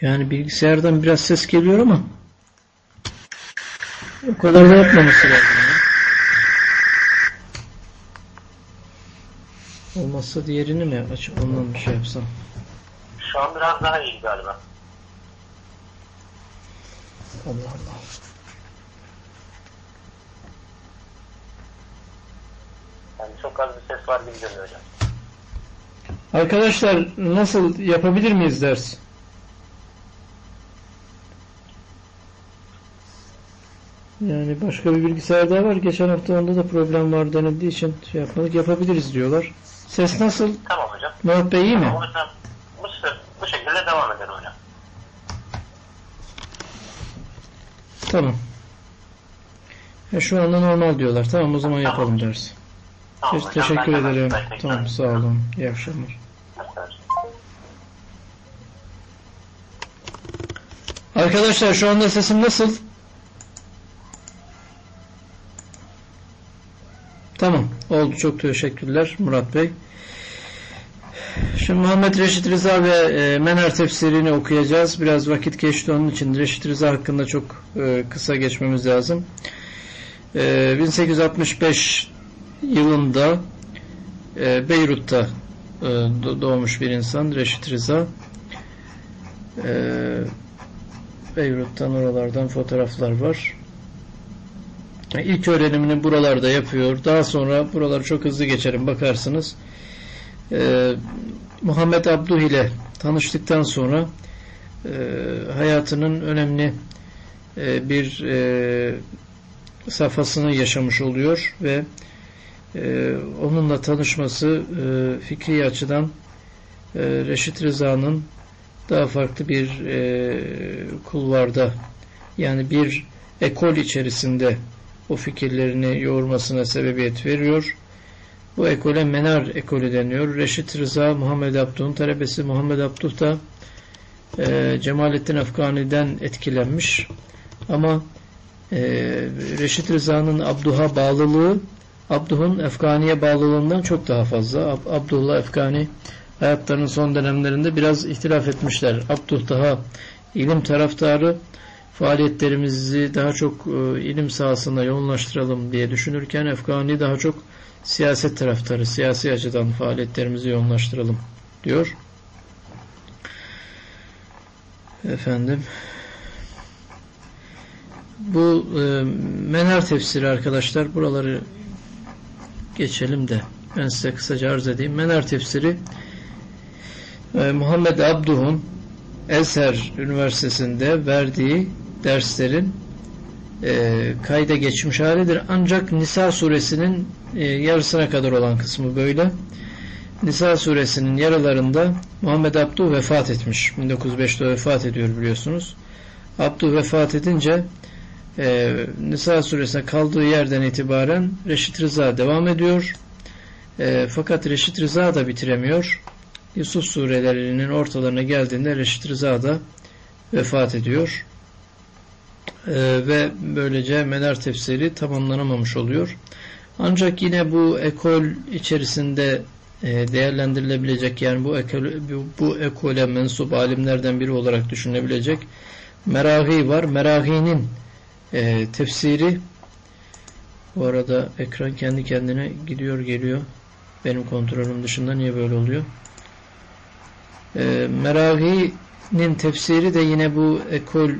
Yani bilgisayardan biraz ses geliyor ama o kadar da yapmaması lazım. Ya. Olmazsa diğerini mi açıp ondan bir şey yapsam? Şu an biraz daha iyi galiba. Allah Allah. Yani çok az bir ses var gibi görünüyor hocam. Arkadaşlar nasıl yapabilir miyiz ders? Yani başka bir bilgisayar daha var. Geçen hafta onda da problem var denildiği için şey yapmadık. Yapabiliriz diyorlar. Ses nasıl? Tamam hocam. Murat Bey iyi mi? Tamam hocam. Bu, bu şekilde devam edelim hocam. Tamam. Ha, şu anda normal diyorlar. Tamam o zaman yapalım dersi. Tamam Te-. Teşekkür ben ederim. tekrar- Tamam sağ olun. İyi akşamlar. Arkadaşlar şu anda sesim nasıl? Tamam. Oldu. Çok teşekkürler Murat Bey. Şimdi Muhammed Reşit Rıza ve e, Mener tefsirini okuyacağız. Biraz vakit geçti onun için Reşit Rıza hakkında çok e, kısa geçmemiz lazım. E, 1865 yılında e, Beyrut'ta e, do- doğmuş bir insan Reşit Rıza. E, Beyrut'tan oralardan fotoğraflar var. İlk öğrenimini buralarda yapıyor. Daha sonra buraları çok hızlı geçerim bakarsınız. E, Muhammed Abduh ile tanıştıktan sonra e, hayatının önemli e, bir e, safhasını yaşamış oluyor ve e, onunla tanışması e, fikri açıdan e, Reşit Rıza'nın daha farklı bir e, kulvarda yani bir ekol içerisinde o fikirlerini yoğurmasına sebebiyet veriyor. Bu ekole Menar ekolü deniyor. Reşit Rıza Muhammed Abduh'un talebesi Muhammed Abduh da e, Cemalettin Afgani'den etkilenmiş. Ama e, Reşit Rıza'nın Abduh'a bağlılığı Abduh'un Efgani'ye bağlılığından çok daha fazla. Ab Abduh'la Efgani hayatlarının son dönemlerinde biraz ihtilaf etmişler. Abduh daha ilim taraftarı faaliyetlerimizi daha çok e, ilim sahasına yoğunlaştıralım diye düşünürken Efgani daha çok siyaset taraftarı, siyasi açıdan faaliyetlerimizi yoğunlaştıralım diyor. Efendim bu e, Mener tefsiri arkadaşlar buraları geçelim de ben size kısaca arz edeyim. Mener tefsiri e, Muhammed Abduh'un Eser Üniversitesi'nde verdiği derslerin e, kayda geçmiş halidir. Ancak Nisa suresinin e, yarısına kadar olan kısmı böyle. Nisa suresinin yarılarında Muhammed Abduh vefat etmiş. 1905'te vefat ediyor biliyorsunuz. Abduh vefat edince e, Nisa suresine kaldığı yerden itibaren Reşit Rıza devam ediyor. E, fakat Reşit Rıza da bitiremiyor. Yusuf surelerinin ortalarına geldiğinde Reşit Rıza da vefat ediyor. E, ve böylece Mener tefsiri tamamlanamamış oluyor. Ancak yine bu ekol içerisinde e, değerlendirilebilecek yani bu ekol, bu, bu ekole mensup alimlerden biri olarak düşünülebilecek Merahi var. Merahi'nin e, tefsiri bu arada ekran kendi kendine gidiyor geliyor. Benim kontrolüm dışında niye böyle oluyor? E, Merahi'nin tefsiri de yine bu ekol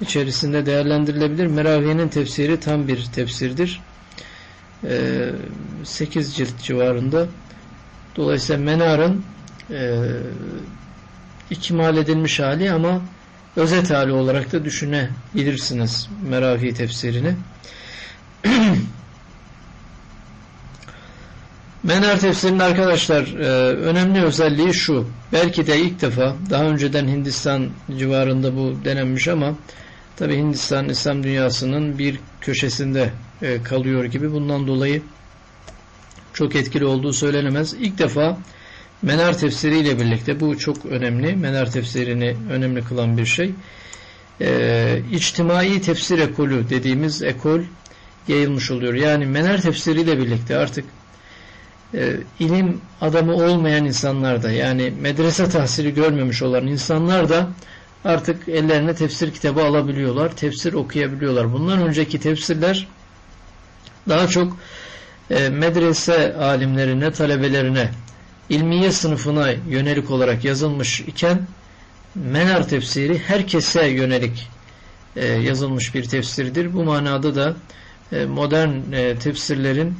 içerisinde değerlendirilebilir. Merahi'nin tefsiri tam bir tefsirdir. E, 8 cilt civarında. Dolayısıyla Menar'ın e, ikmal edilmiş hali ama özet hali olarak da düşünebilirsiniz Merahi tefsirini. Menar tefsirinin arkadaşlar e, önemli özelliği şu. Belki de ilk defa daha önceden Hindistan civarında bu denenmiş ama tabi Hindistan İslam dünyasının bir köşesinde e, kalıyor gibi. Bundan dolayı çok etkili olduğu söylenemez. İlk defa Menar tefsiriyle birlikte bu çok önemli. Menar tefsirini önemli kılan bir şey. Ee, içtimai tefsir ekolü dediğimiz ekol yayılmış oluyor. Yani Menar tefsiriyle birlikte artık e, ilim adamı olmayan insanlar da yani medrese tahsili görmemiş olan insanlar da artık ellerine tefsir kitabı alabiliyorlar. Tefsir okuyabiliyorlar. Bundan önceki tefsirler daha çok e, medrese alimlerine, talebelerine, ilmiye sınıfına yönelik olarak yazılmış iken Menar tefsiri herkese yönelik e, yazılmış bir tefsirdir. Bu manada da e, modern e, tefsirlerin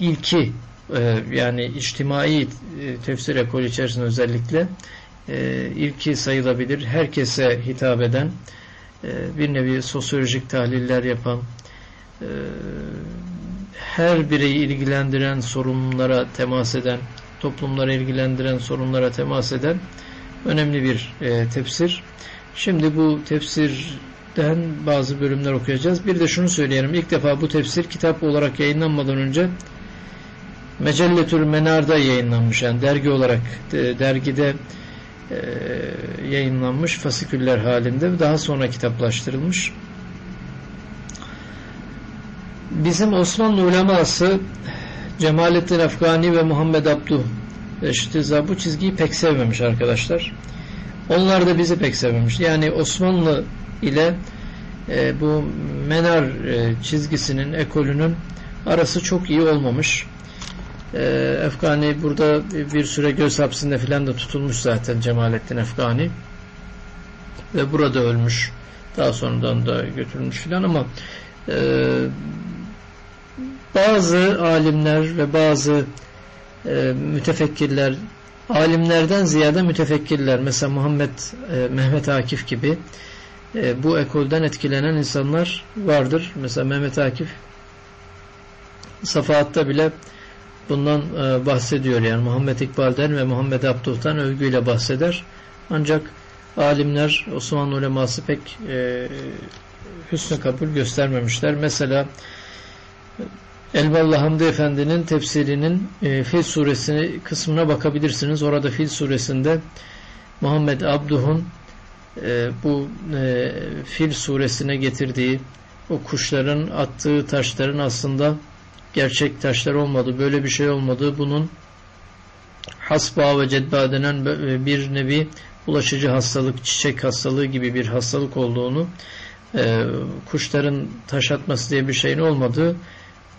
ilki e, yani içtimai e, tefsir ekolü içerisinde özellikle e, ilki sayılabilir. Herkese hitap eden e, bir nevi sosyolojik tahliller yapan e, her bireyi ilgilendiren sorunlara temas eden toplumları ilgilendiren sorunlara temas eden önemli bir e, tefsir. Şimdi bu tefsirden bazı bölümler okuyacağız. Bir de şunu söyleyelim. İlk defa bu tefsir kitap olarak yayınlanmadan önce Mecelletül Menar'da yayınlanmış. Yani dergi olarak de, dergide e, yayınlanmış fasiküller halinde daha sonra kitaplaştırılmış. Bizim Osmanlı uleması Cemalettin Afgani ve Muhammed Abduh Reşit bu çizgiyi pek sevmemiş arkadaşlar. Onlar da bizi pek sevmemiş. Yani Osmanlı ile e, bu Menar e, çizgisinin, ekolünün arası çok iyi olmamış. E, Efgani burada bir süre göz hapsinde filan da tutulmuş zaten Cemalettin Efgani. Ve burada ölmüş. Daha sonradan da götürülmüş filan ama e, bazı alimler ve bazı e, mütefekkirler alimlerden ziyade mütefekkirler mesela Muhammed e, Mehmet Akif gibi e, bu ekolden etkilenen insanlar vardır. Mesela Mehmet Akif Safahat'ta bile bundan e, bahsediyor yani Muhammed İkbal'den ve Muhammed Abduh'tan övgüyle bahseder. Ancak alimler Osmanlı uleması pek e, hüsnü kabul göstermemişler. Mesela Elballah Hamdi Efendi'nin tefsirinin e, Fil suresini kısmına bakabilirsiniz. Orada Fil suresinde Muhammed Abduh'un e, bu e, Fil suresine getirdiği o kuşların attığı taşların aslında gerçek taşlar olmadı. Böyle bir şey olmadı. Bunun hasba ve cedba denen e, bir nevi bulaşıcı hastalık, çiçek hastalığı gibi bir hastalık olduğunu e, kuşların taş atması diye bir şeyin olmadığı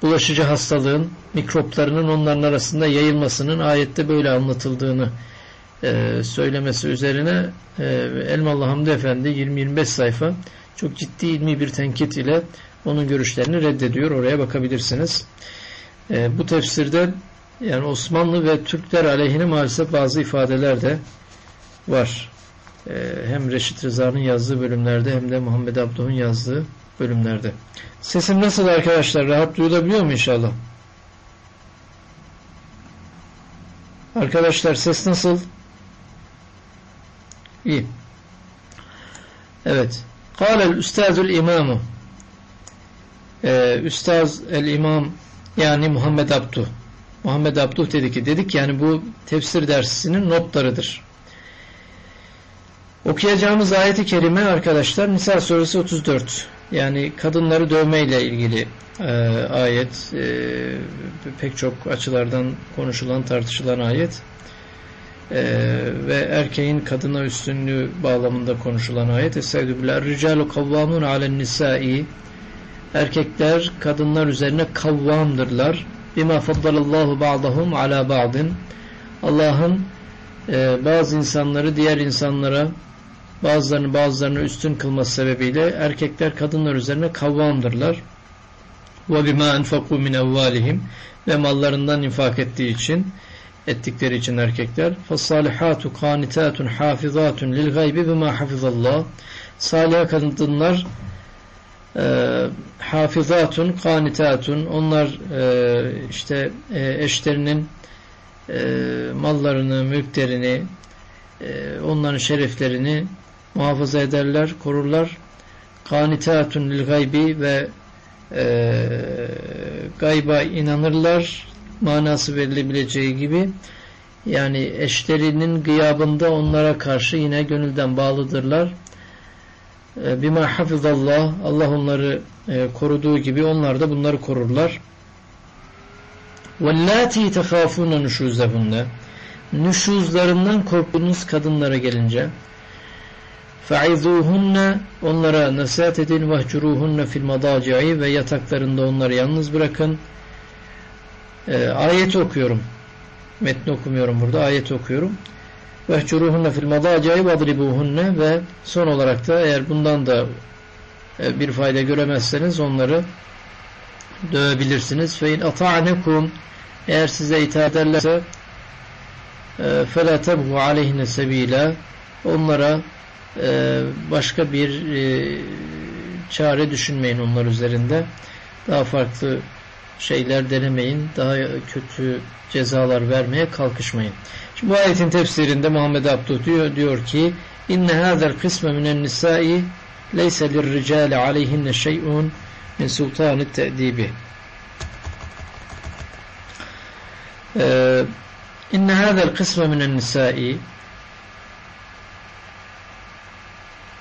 bulaşıcı hastalığın mikroplarının onların arasında yayılmasının ayette böyle anlatıldığını e, söylemesi üzerine e, Elmalı Hamdi Efendi 20-25 sayfa çok ciddi ilmi bir tenkit ile onun görüşlerini reddediyor. Oraya bakabilirsiniz. E, bu tefsirde yani Osmanlı ve Türkler aleyhine maalesef bazı ifadeler de var. E, hem Reşit Rıza'nın yazdığı bölümlerde hem de Muhammed Abduh'un yazdığı bölümlerde. Sesim nasıl arkadaşlar? Rahat duyulabiliyor mu inşallah? Arkadaşlar ses nasıl? İyi. Evet. Kâlel üstazül imamu ee, Üstaz el imam yani Muhammed Abduh Muhammed Abduh dedi ki dedik yani bu tefsir dersinin notlarıdır. Okuyacağımız ayeti kerime arkadaşlar Nisa suresi 34 yani kadınları dövmeyle ilgili e, ayet e, pek çok açılardan konuşulan tartışılan ayet. E, ve erkeğin kadına üstünlüğü bağlamında konuşulan ayet. Estaizu billah Ricalu kavvamun alen nisai Erkekler kadınlar üzerine kavvamdırlar bima faddalallahu ba'dahum ala ba'din. Allah'ın e, bazı insanları diğer insanlara bazılarını bazılarını üstün kılması sebebiyle erkekler kadınlar üzerine kavvamdırlar. Ve bima enfaku min evvalihim ve mallarından infak ettiği için ettikleri için erkekler. Fasalihatu qanitatun hafizatun lil gaybi bima hafizallah salih kadınlar e, hafizatun qanitatun onlar e, işte e, eşlerinin e, mallarını mülklerini e, onların şereflerini muhafaza ederler, korurlar. Kanitatun lil gaybi ve e, gayba inanırlar manası verilebileceği gibi yani eşlerinin gıyabında onlara karşı yine gönülden bağlıdırlar. E, bima hafizallah Allah onları e, koruduğu gibi onlar da bunları korurlar. وَاللّٰتِي تَخَافُونَ نُشُوزَهُنَّ Nüşuzlarından korktuğunuz kadınlara gelince فَعِذُوهُنَّ Onlara nasihat edin. وَهْجُرُوهُنَّ fil madaci'i Ve yataklarında onları yalnız bırakın. Ee, ayet okuyorum. Metni okumuyorum burada. Ayet okuyorum. vehcuruhunne fil madacayi vadribuhunne ve son olarak da eğer bundan da e, bir fayda göremezseniz onları dövebilirsiniz. Fe in ata'nekum eğer size itaat ederlerse fela tebhu aleyhine sebila onlara e, başka bir e, çare düşünmeyin onlar üzerinde. Daha farklı şeyler denemeyin. Daha kötü cezalar vermeye kalkışmayın. Şimdi bu ayetin tefsirinde Muhammed Abduh diyor, diyor ki İnne hâzel kısme minen nisai leyse lirricâle aleyhinne şey'un min sultanı te'dibi İnne hâzel kısme minen nisai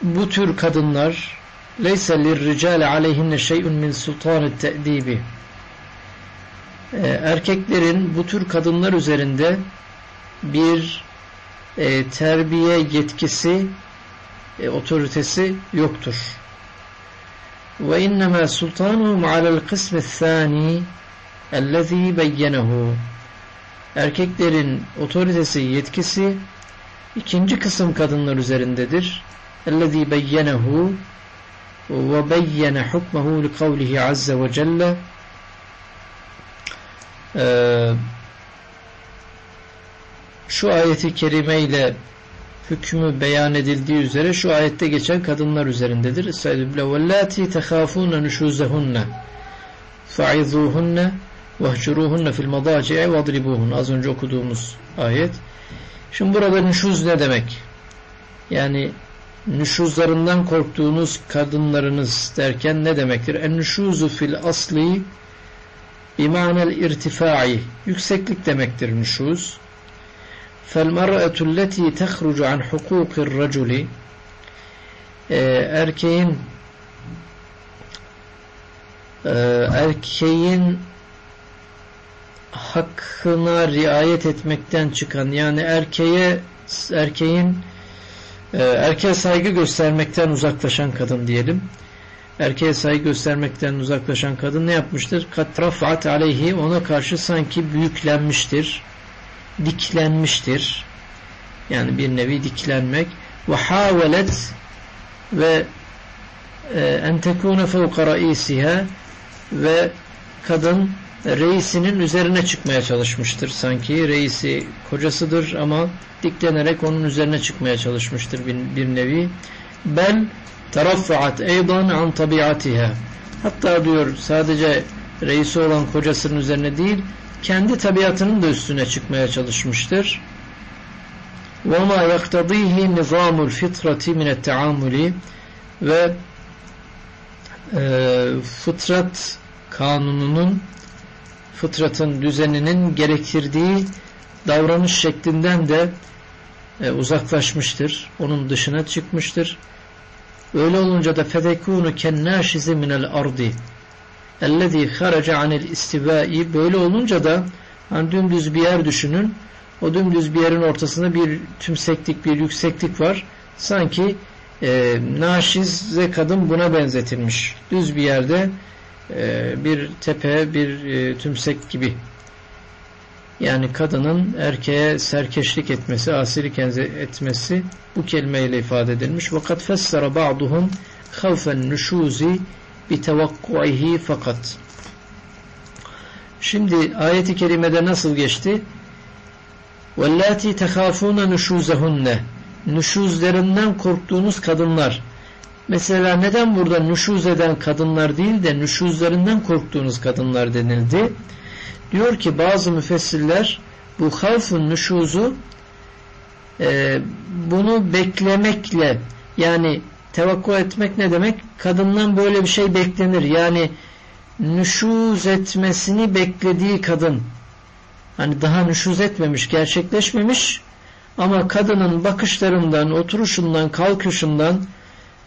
bu tür kadınlar leyse lirricale aleyhinne şey'un min sultanı te'dibi ee, erkeklerin bu tür kadınlar üzerinde bir e, terbiye yetkisi e, otoritesi yoktur. Ve innema sultanuhum alel kısmı thani ellezî beyyenehu erkeklerin otoritesi yetkisi ikinci kısım kadınlar üzerindedir. Ellezî beyyenehu ve beyyene hukmehu li kavlihi azze ve celle eee şu ayeti kerime ile hükmü beyan edildiği üzere şu ayette geçen kadınlar üzerindedir. Estaizu bile vellati tehafune nüşuzehunne faizuhunne vehcuruhunne fil madaci'e vadribuhunne az önce okuduğumuz ayet. Şimdi burada nüşuz ne demek? Yani nüşuzlarından korktuğunuz kadınlarınız derken ne demektir? En nüşuzu fil asli bimanel irtifai yükseklik demektir nüşuz. Fel mar'atu leti tehrucu an hukukir raculi erkeğin e, erkeğin hakkına riayet etmekten çıkan yani erkeğe erkeğin e, erkeğe saygı göstermekten uzaklaşan kadın diyelim. Erkeğe saygı göstermekten uzaklaşan kadın ne yapmıştır? Katrafat aleyhi ona karşı sanki büyüklenmiştir. Diklenmiştir. Yani bir nevi diklenmek. Ve havelet ve e, en tekune fevka raisiha ve kadın reisinin üzerine çıkmaya çalışmıştır. Sanki reisi kocasıdır ama diklenerek onun üzerine çıkmaya çalışmıştır bir, bir nevi. Bel teraffaat eydan an tabiatiha. Hatta diyor sadece reisi olan kocasının üzerine değil, kendi tabiatının da üstüne çıkmaya çalışmıştır. وَمَا يَقْتَضِيهِ نِظَامُ الْفِطْرَةِ مِنَ التَّعَامُلِ ve e, fıtrat kanununun fıtratın düzeninin gerektirdiği davranış şeklinden de e, uzaklaşmıştır. Onun dışına çıkmıştır. Öyle olunca da fedekûnü kennâşizi minel ardi ellezî haraca anil istivâi böyle olunca da hani dümdüz bir yer düşünün. O dümdüz bir yerin ortasında bir tümseklik, bir yükseklik var. Sanki e, naşize kadın buna benzetilmiş. Düz bir yerde e, bir tepe, bir e, tümsek gibi. Yani kadının erkeğe serkeşlik etmesi, asilik etmesi bu kelimeyle ifade edilmiş. Vakat fessara ba'duhum havfen nüşuzi bi tevakkuihi fakat. Şimdi ayeti kerimede nasıl geçti? وَاللَّاتِ تَخَافُونَ نُشُوزَهُنَّ Nüşuzlerinden korktuğunuz kadınlar Mesela neden burada nüşuz eden kadınlar değil de nüşuzlarından korktuğunuz kadınlar denildi? Diyor ki bazı müfessirler bu havfun nüşuzu e, bunu beklemekle yani tevakku etmek ne demek? Kadından böyle bir şey beklenir. Yani nüşuz etmesini beklediği kadın hani daha nüşuz etmemiş, gerçekleşmemiş ama kadının bakışlarından, oturuşundan, kalkışından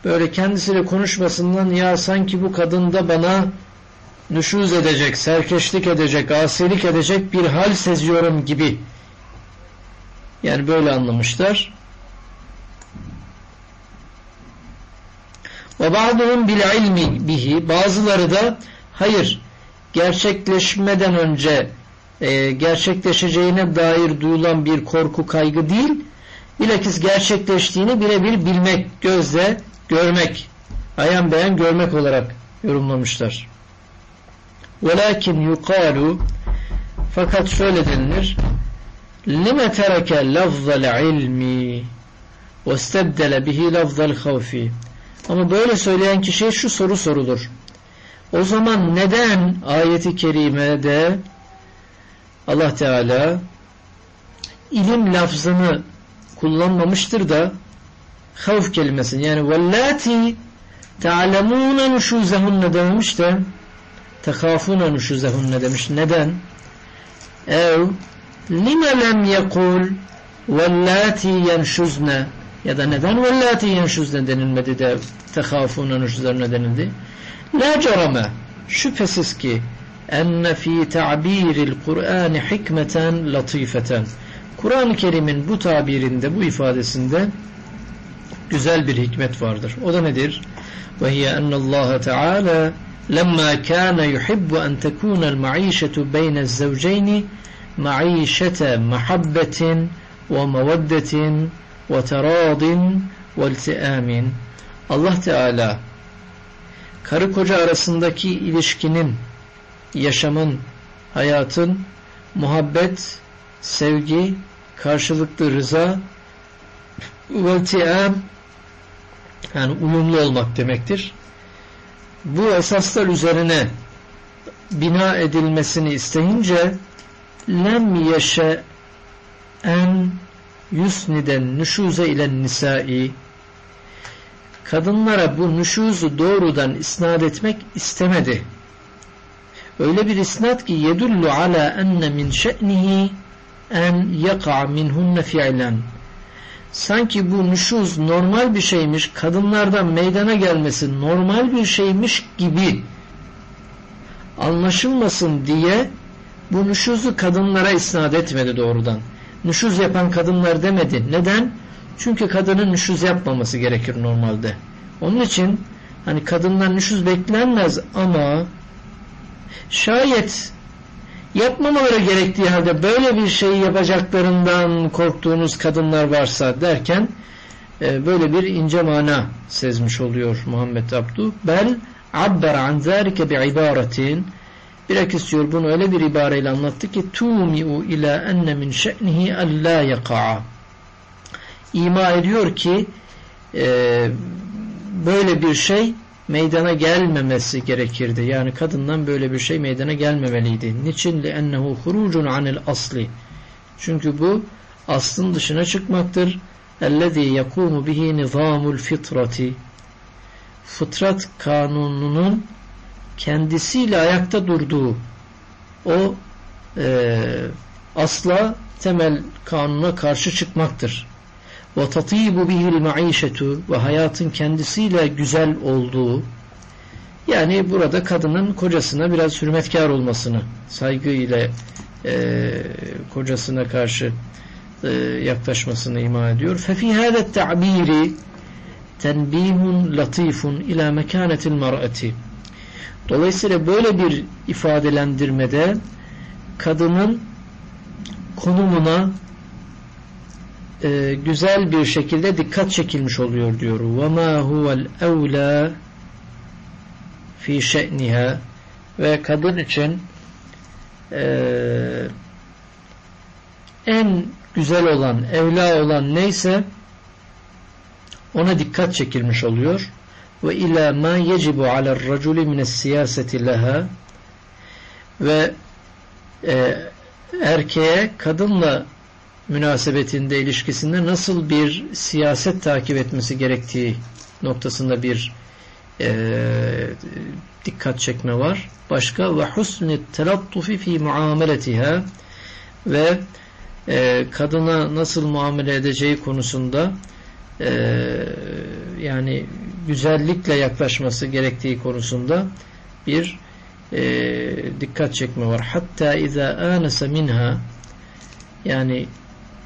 böyle kendisiyle konuşmasından ya sanki bu kadın da bana nüşuz edecek, serkeşlik edecek, asilik edecek bir hal seziyorum gibi. Yani böyle anlamışlar. Ve ba'duhum bil ilmi bihi. Bazıları da hayır gerçekleşmeden önce e, gerçekleşeceğine dair duyulan bir korku kaygı değil bilakis gerçekleştiğini birebir bilmek, gözle görmek, ayan beyan görmek olarak yorumlamışlar. Velakin yukalu fakat şöyle denilir lime tereke lafzal ilmi ve istebdele bihi lafzal havfi ama böyle söyleyen kişiye şu soru sorulur. O zaman neden ayeti kerimede Allah Teala ilim lafzını kullanmamıştır da havf kelimesini yani vellati ta'lemûne nuşûzehunne dememiş de tekâfûne nuşûzehunne demiş. Neden? Ev lime lem yekul vellati yenşuzne ya da neden vellati yenşuzne denilmedi de tekâfûne nuşûzehunne denildi? La cerame şüphesiz ki enne fi ta'biril Kur'an hikmeten latifeten Kur'an-ı Kerim'in bu tabirinde bu ifadesinde güzel bir hikmet vardır. O da nedir? Ve hiye ennallâhe teâlâ lemma kâne yuhibbu en tekûnel ma'işetu beynez zevceyni ma'işete mahabbetin ve meveddetin ve teradin ve iltiamin Allah Teala karı koca arasındaki ilişkinin yaşamın, hayatın, muhabbet, sevgi, karşılıklı rıza ve yani uyumlu olmak demektir. Bu esaslar üzerine bina edilmesini isteyince lem yeşe en yusniden nüşuze ile nisai kadınlara bu nüşuzu doğrudan isnat etmek istemedi. Öyle bir isnat ki yedullu ala enne min şe'nihi en yaka minhunne fi'len sanki bu nüşuz normal bir şeymiş kadınlardan meydana gelmesi normal bir şeymiş gibi anlaşılmasın diye bu nüşuzu kadınlara isnat etmedi doğrudan. Nüşuz yapan kadınlar demedi. Neden? Çünkü kadının nüşuz yapmaması gerekir normalde. Onun için hani kadından nüşuz beklenmez ama şayet yapmamaları gerektiği halde böyle bir şeyi yapacaklarından korktuğunuz kadınlar varsa derken e, böyle bir ince mana sezmiş oluyor Muhammed Abdu. Bel abber an zâlike bi ibaretin Bilakis diyor bunu öyle bir ibareyle anlattı ki tumi'u ila enne min şe'nihi allâ yaka'a ima ediyor ki e, böyle bir şey meydana gelmemesi gerekirdi. Yani kadından böyle bir şey meydana gelmemeliydi. Niçin? لِأَنَّهُ خُرُوجٌ عَنِ الْأَصْلِ Çünkü bu aslın dışına çıkmaktır. اَلَّذ۪ي يَقُومُ بِهِ نِظَامُ الْفِطْرَةِ Fıtrat kanununun kendisiyle ayakta durduğu o e, asla temel kanuna karşı çıkmaktır tatibu bihil maişetu ve hayatın kendisiyle güzel olduğu yani burada kadının kocasına biraz hürmetkar olmasını saygı ile e, kocasına karşı e, yaklaşmasını ima ediyor. Fefi hâdet ta'biri tenbihun latifun ila mekanetil mar'ati Dolayısıyla böyle bir ifadelendirmede kadının konumuna e, güzel bir şekilde dikkat çekilmiş oluyor diyor. وَمَا هُوَ الْاَوْلَى fi şe'niha ve kadın için e, en güzel olan, evla olan neyse ona dikkat çekilmiş oluyor. Ve ila ma yecibu ala raculi mines siyaseti leha ve e, erkeğe kadınla münasebetinde, ilişkisinde nasıl bir siyaset takip etmesi gerektiği noktasında bir e, dikkat çekme var. Başka ve husnü telattufi fi muameletiha ve e, kadına nasıl muamele edeceği konusunda e, yani güzellikle yaklaşması gerektiği konusunda bir e, dikkat çekme var. Hatta iza anasa minha yani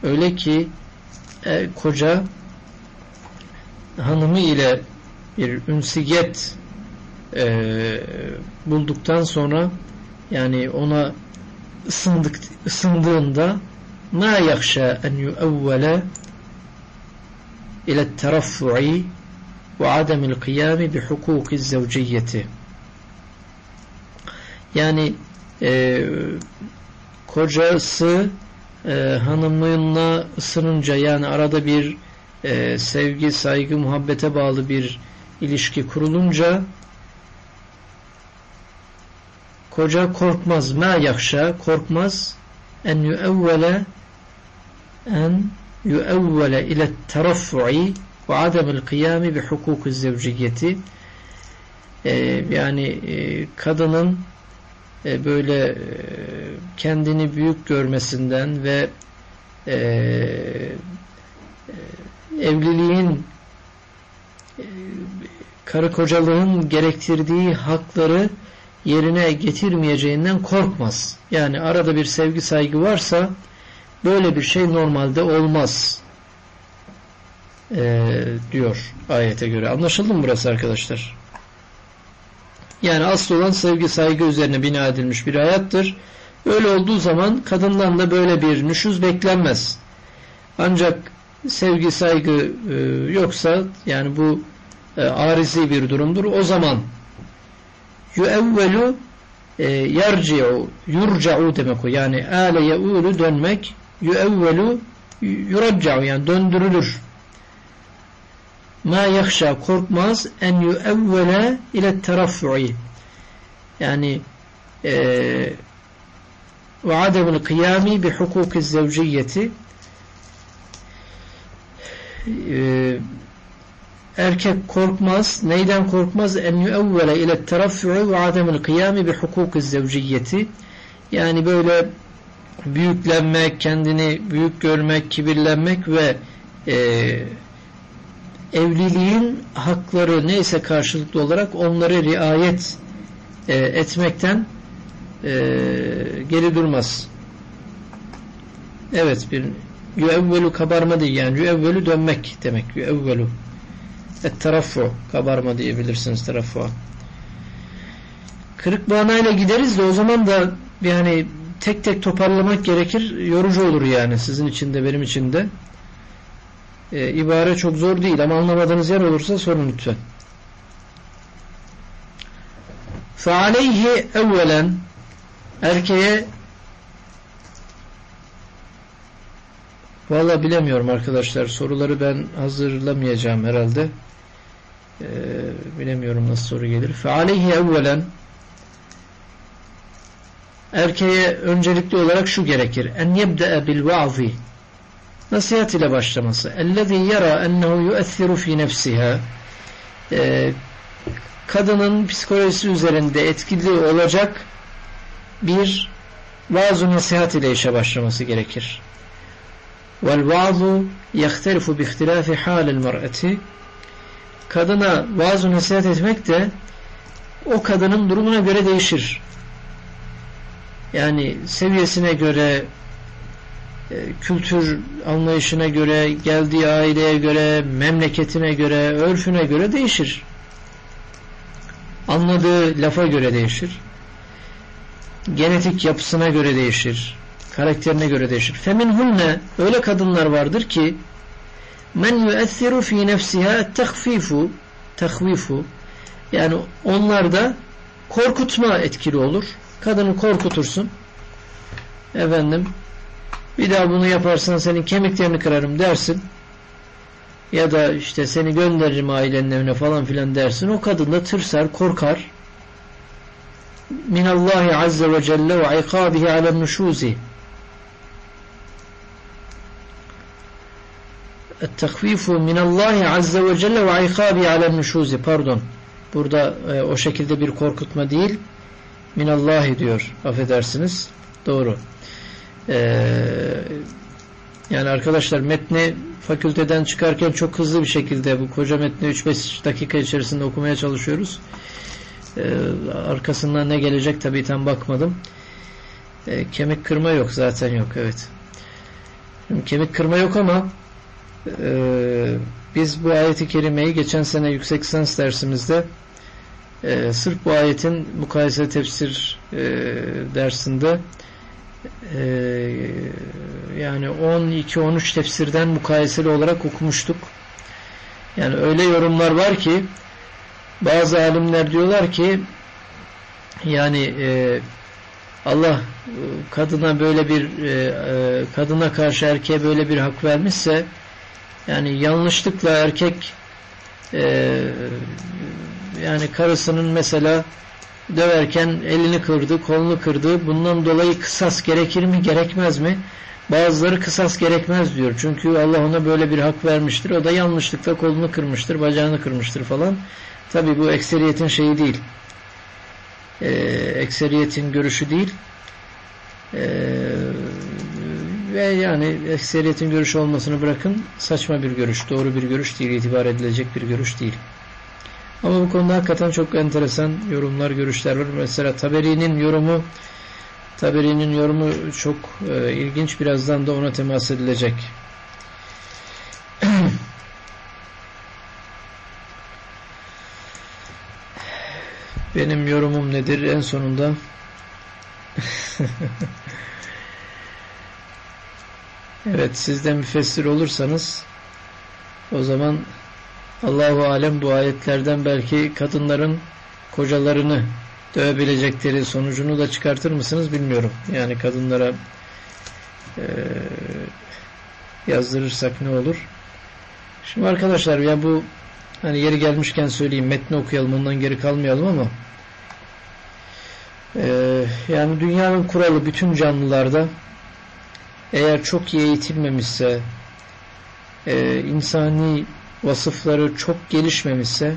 Öyle ki e, koca hanımı ile bir ünsiyet e, bulduktan sonra yani ona ısındık, ısındığında ma yakşa en yuevvele ile teraffu'i ve ademil kıyami bi hukuki yani e, kocası e, hanımıyla ısınınca yani arada bir e, sevgi, saygı, muhabbete bağlı bir ilişki kurulunca koca korkmaz. Ma yakşa korkmaz. En yuevvele en yuevvele ile teraffu'i ve ademil kıyami bi hukuku zevciyeti ee, yani e, kadının e, böyle e, kendini büyük görmesinden ve e, e, evliliğin e, karı kocalığın gerektirdiği hakları yerine getirmeyeceğinden korkmaz. Yani arada bir sevgi saygı varsa böyle bir şey normalde olmaz ee, diyor ayete göre. Anlaşıldı mı burası arkadaşlar? Yani asıl olan sevgi saygı üzerine bina edilmiş bir hayattır. Öyle olduğu zaman kadından da böyle bir nüşuz beklenmez. Ancak sevgi saygı e, yoksa yani bu e, arizi bir durumdur. O zaman yuevvelu e, yarci'u yurca'u demek o. Yani ale ye'ulu dönmek yuevvelu yuracca'u yani döndürülür. Ma yakşa korkmaz en yuevvele ile teraffu'i yani e, ve ademul kıyami bi hukuki zevciyeti e, erkek korkmaz. Neyden korkmaz? En yuevvele ile teraffu'u ve ademil kıyami bi hukuki zevciyeti. Yani böyle büyüklenmek, kendini büyük görmek, kibirlenmek ve e, evliliğin hakları neyse karşılıklı olarak onları riayet e, etmekten e, geri durmaz. Evet bir yüevvelu kabarma değil yani yüevvelu dönmek demek yüevvelu et taraffu kabarma diyebilirsiniz taraffuğa. Kırık manayla gideriz de o zaman da yani tek tek toparlamak gerekir. Yorucu olur yani sizin için de benim için de Ee, ibare çok zor değil ama anlamadığınız yer olursa sorun lütfen. فَعَلَيْهِ evvelen erkeğe Valla bilemiyorum arkadaşlar. Soruları ben hazırlamayacağım herhalde. Ee, bilemiyorum nasıl soru gelir. فَعَلَيْهِ evvelen erkeğe öncelikli olarak şu gerekir. En yebde'e bil va'zi nasihat ile başlaması. اَلَّذ۪ي يَرَى اَنَّهُ يُؤَثِّرُ ف۪ي نَفْسِهَا kadının psikolojisi üzerinde etkili olacak bir vaaz nasihat ile işe başlaması gerekir. وَالْوَعْضُ يَخْتَلِفُ بِاخْتِلَافِ حَالِ الْمَرْأَةِ Kadına vaaz nasihat etmek de o kadının durumuna göre değişir. Yani seviyesine göre, e, kültür anlayışına göre, geldiği aileye göre, memleketine göre, örfüne göre değişir. Anladığı lafa göre değişir. Genetik yapısına göre değişir. Karakterine göre değişir. Feminhunne öyle kadınlar vardır ki men yuethiru fi nefsiha tehfifu tehvifu yani onlarda korkutma etkili olur. Kadını korkutursun. Efendim bir daha bunu yaparsan senin kemiklerini kırarım dersin. Ya da işte seni gönderirim ailenin evine falan filan dersin. O kadın da tırsar, korkar. Minallahi azze ve celle ve ikabihi alen nuşuzi. Tekfifu minallahi azze ve celle ve ikabihi alen nuşuzi. Pardon. Burada e, o şekilde bir korkutma değil. Minallahi diyor. Affedersiniz. Doğru. Ee, yani arkadaşlar metni fakülteden çıkarken çok hızlı bir şekilde bu koca metni 3-5 dakika içerisinde okumaya çalışıyoruz. Ee, arkasından ne gelecek tabii tam bakmadım. Ee, kemik kırma yok zaten yok evet. Şimdi kemik kırma yok ama e, biz bu ayeti kerimeyi geçen sene yüksek lisans dersimizde e, sırf bu ayetin mukayese tefsir e, dersinde e, yani 12-13 tefsirden mukayeseli olarak okumuştuk. Yani öyle yorumlar var ki bazı alimler diyorlar ki yani e, Allah kadına böyle bir e, e, kadına karşı erkeğe böyle bir hak vermişse yani yanlışlıkla erkek e, yani karısının mesela döverken elini kırdı, kolunu kırdı. Bundan dolayı kısas gerekir mi, gerekmez mi? Bazıları kısas gerekmez diyor. Çünkü Allah ona böyle bir hak vermiştir. O da yanlışlıkla kolunu kırmıştır, bacağını kırmıştır falan. Tabi bu ekseriyetin şeyi değil. Ee, ekseriyetin görüşü değil. Ee, ve yani ekseriyetin görüşü olmasını bırakın saçma bir görüş, doğru bir görüş değil, itibar edilecek bir görüş değil. Ama bu konuda hakikaten çok enteresan yorumlar, görüşler var. Mesela Taberi'nin yorumu Taberi'nin yorumu çok e, ilginç. Birazdan da ona temas edilecek. Benim yorumum nedir? En sonunda Evet sizden müfessir olursanız o zaman Allahu alem bu ayetlerden belki kadınların kocalarını dövebilecekleri sonucunu da çıkartır mısınız bilmiyorum. Yani kadınlara e, yazdırırsak ne olur? Şimdi arkadaşlar ya bu hani yeri gelmişken söyleyeyim metni okuyalım ondan geri kalmayalım ama e, yani dünyanın kuralı bütün canlılarda eğer çok iyi eğitilmemişse e, insani vasıfları çok gelişmemişse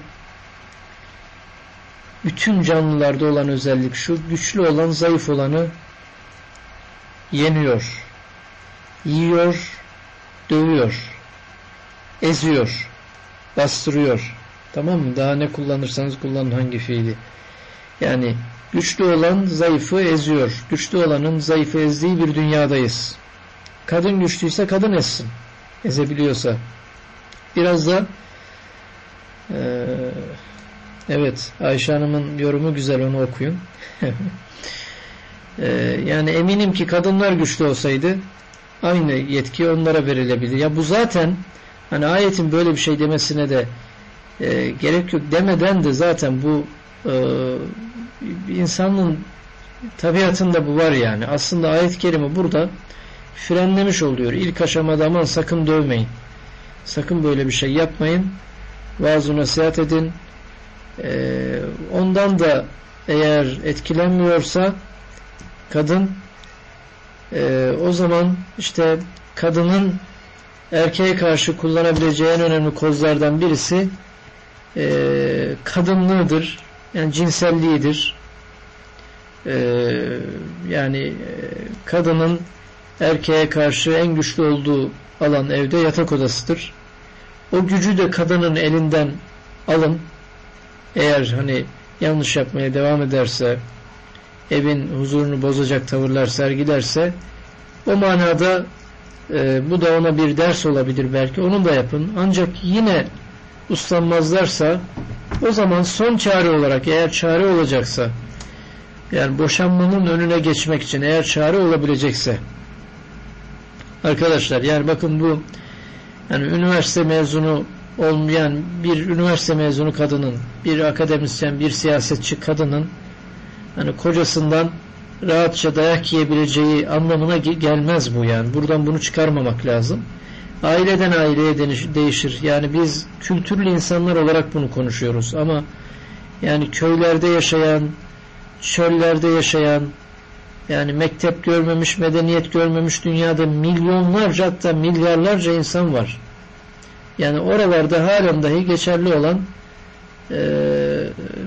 bütün canlılarda olan özellik şu güçlü olan zayıf olanı yeniyor yiyor dövüyor eziyor bastırıyor. Tamam mı? Daha ne kullanırsanız kullanın hangi fiili. Yani güçlü olan zayıfı eziyor. Güçlü olanın zayıfı ezdiği bir dünyadayız. Kadın güçlüyse kadın ezsin. Ezebiliyorsa Biraz da e, evet Ayşe Hanım'ın yorumu güzel onu okuyun. e, yani eminim ki kadınlar güçlü olsaydı aynı yetki onlara verilebilir. Ya bu zaten hani ayetin böyle bir şey demesine de e, gerek yok demeden de zaten bu e, insanın tabiatında bu var yani. Aslında ayet-i kerime burada frenlemiş oluyor. İlk aşamada aman sakın dövmeyin. Sakın böyle bir şey yapmayın. Vaaz-ı nasihat edin. Ee, ondan da eğer etkilenmiyorsa kadın e, o zaman işte kadının erkeğe karşı kullanabileceği en önemli kozlardan birisi e, kadınlığıdır. Yani cinselliğidir. E, yani e, kadının erkeğe karşı en güçlü olduğu alan evde yatak odasıdır. O gücü de kadının elinden alın. Eğer hani yanlış yapmaya devam ederse, evin huzurunu bozacak tavırlar sergilerse, o manada e, bu da ona bir ders olabilir belki. Onu da yapın. Ancak yine uslanmazlarsa o zaman son çare olarak eğer çare olacaksa yani boşanmanın önüne geçmek için eğer çare olabilecekse Arkadaşlar yani bakın bu yani üniversite mezunu olmayan bir üniversite mezunu kadının, bir akademisyen, bir siyasetçi kadının hani kocasından rahatça dayak yiyebileceği anlamına gelmez bu yani. Buradan bunu çıkarmamak lazım. Aileden aileye değişir. Yani biz kültürlü insanlar olarak bunu konuşuyoruz ama yani köylerde yaşayan, çöllerde yaşayan, yani mektep görmemiş, medeniyet görmemiş dünyada milyonlarca hatta milyarlarca insan var. Yani oralarda halen dahi geçerli olan e,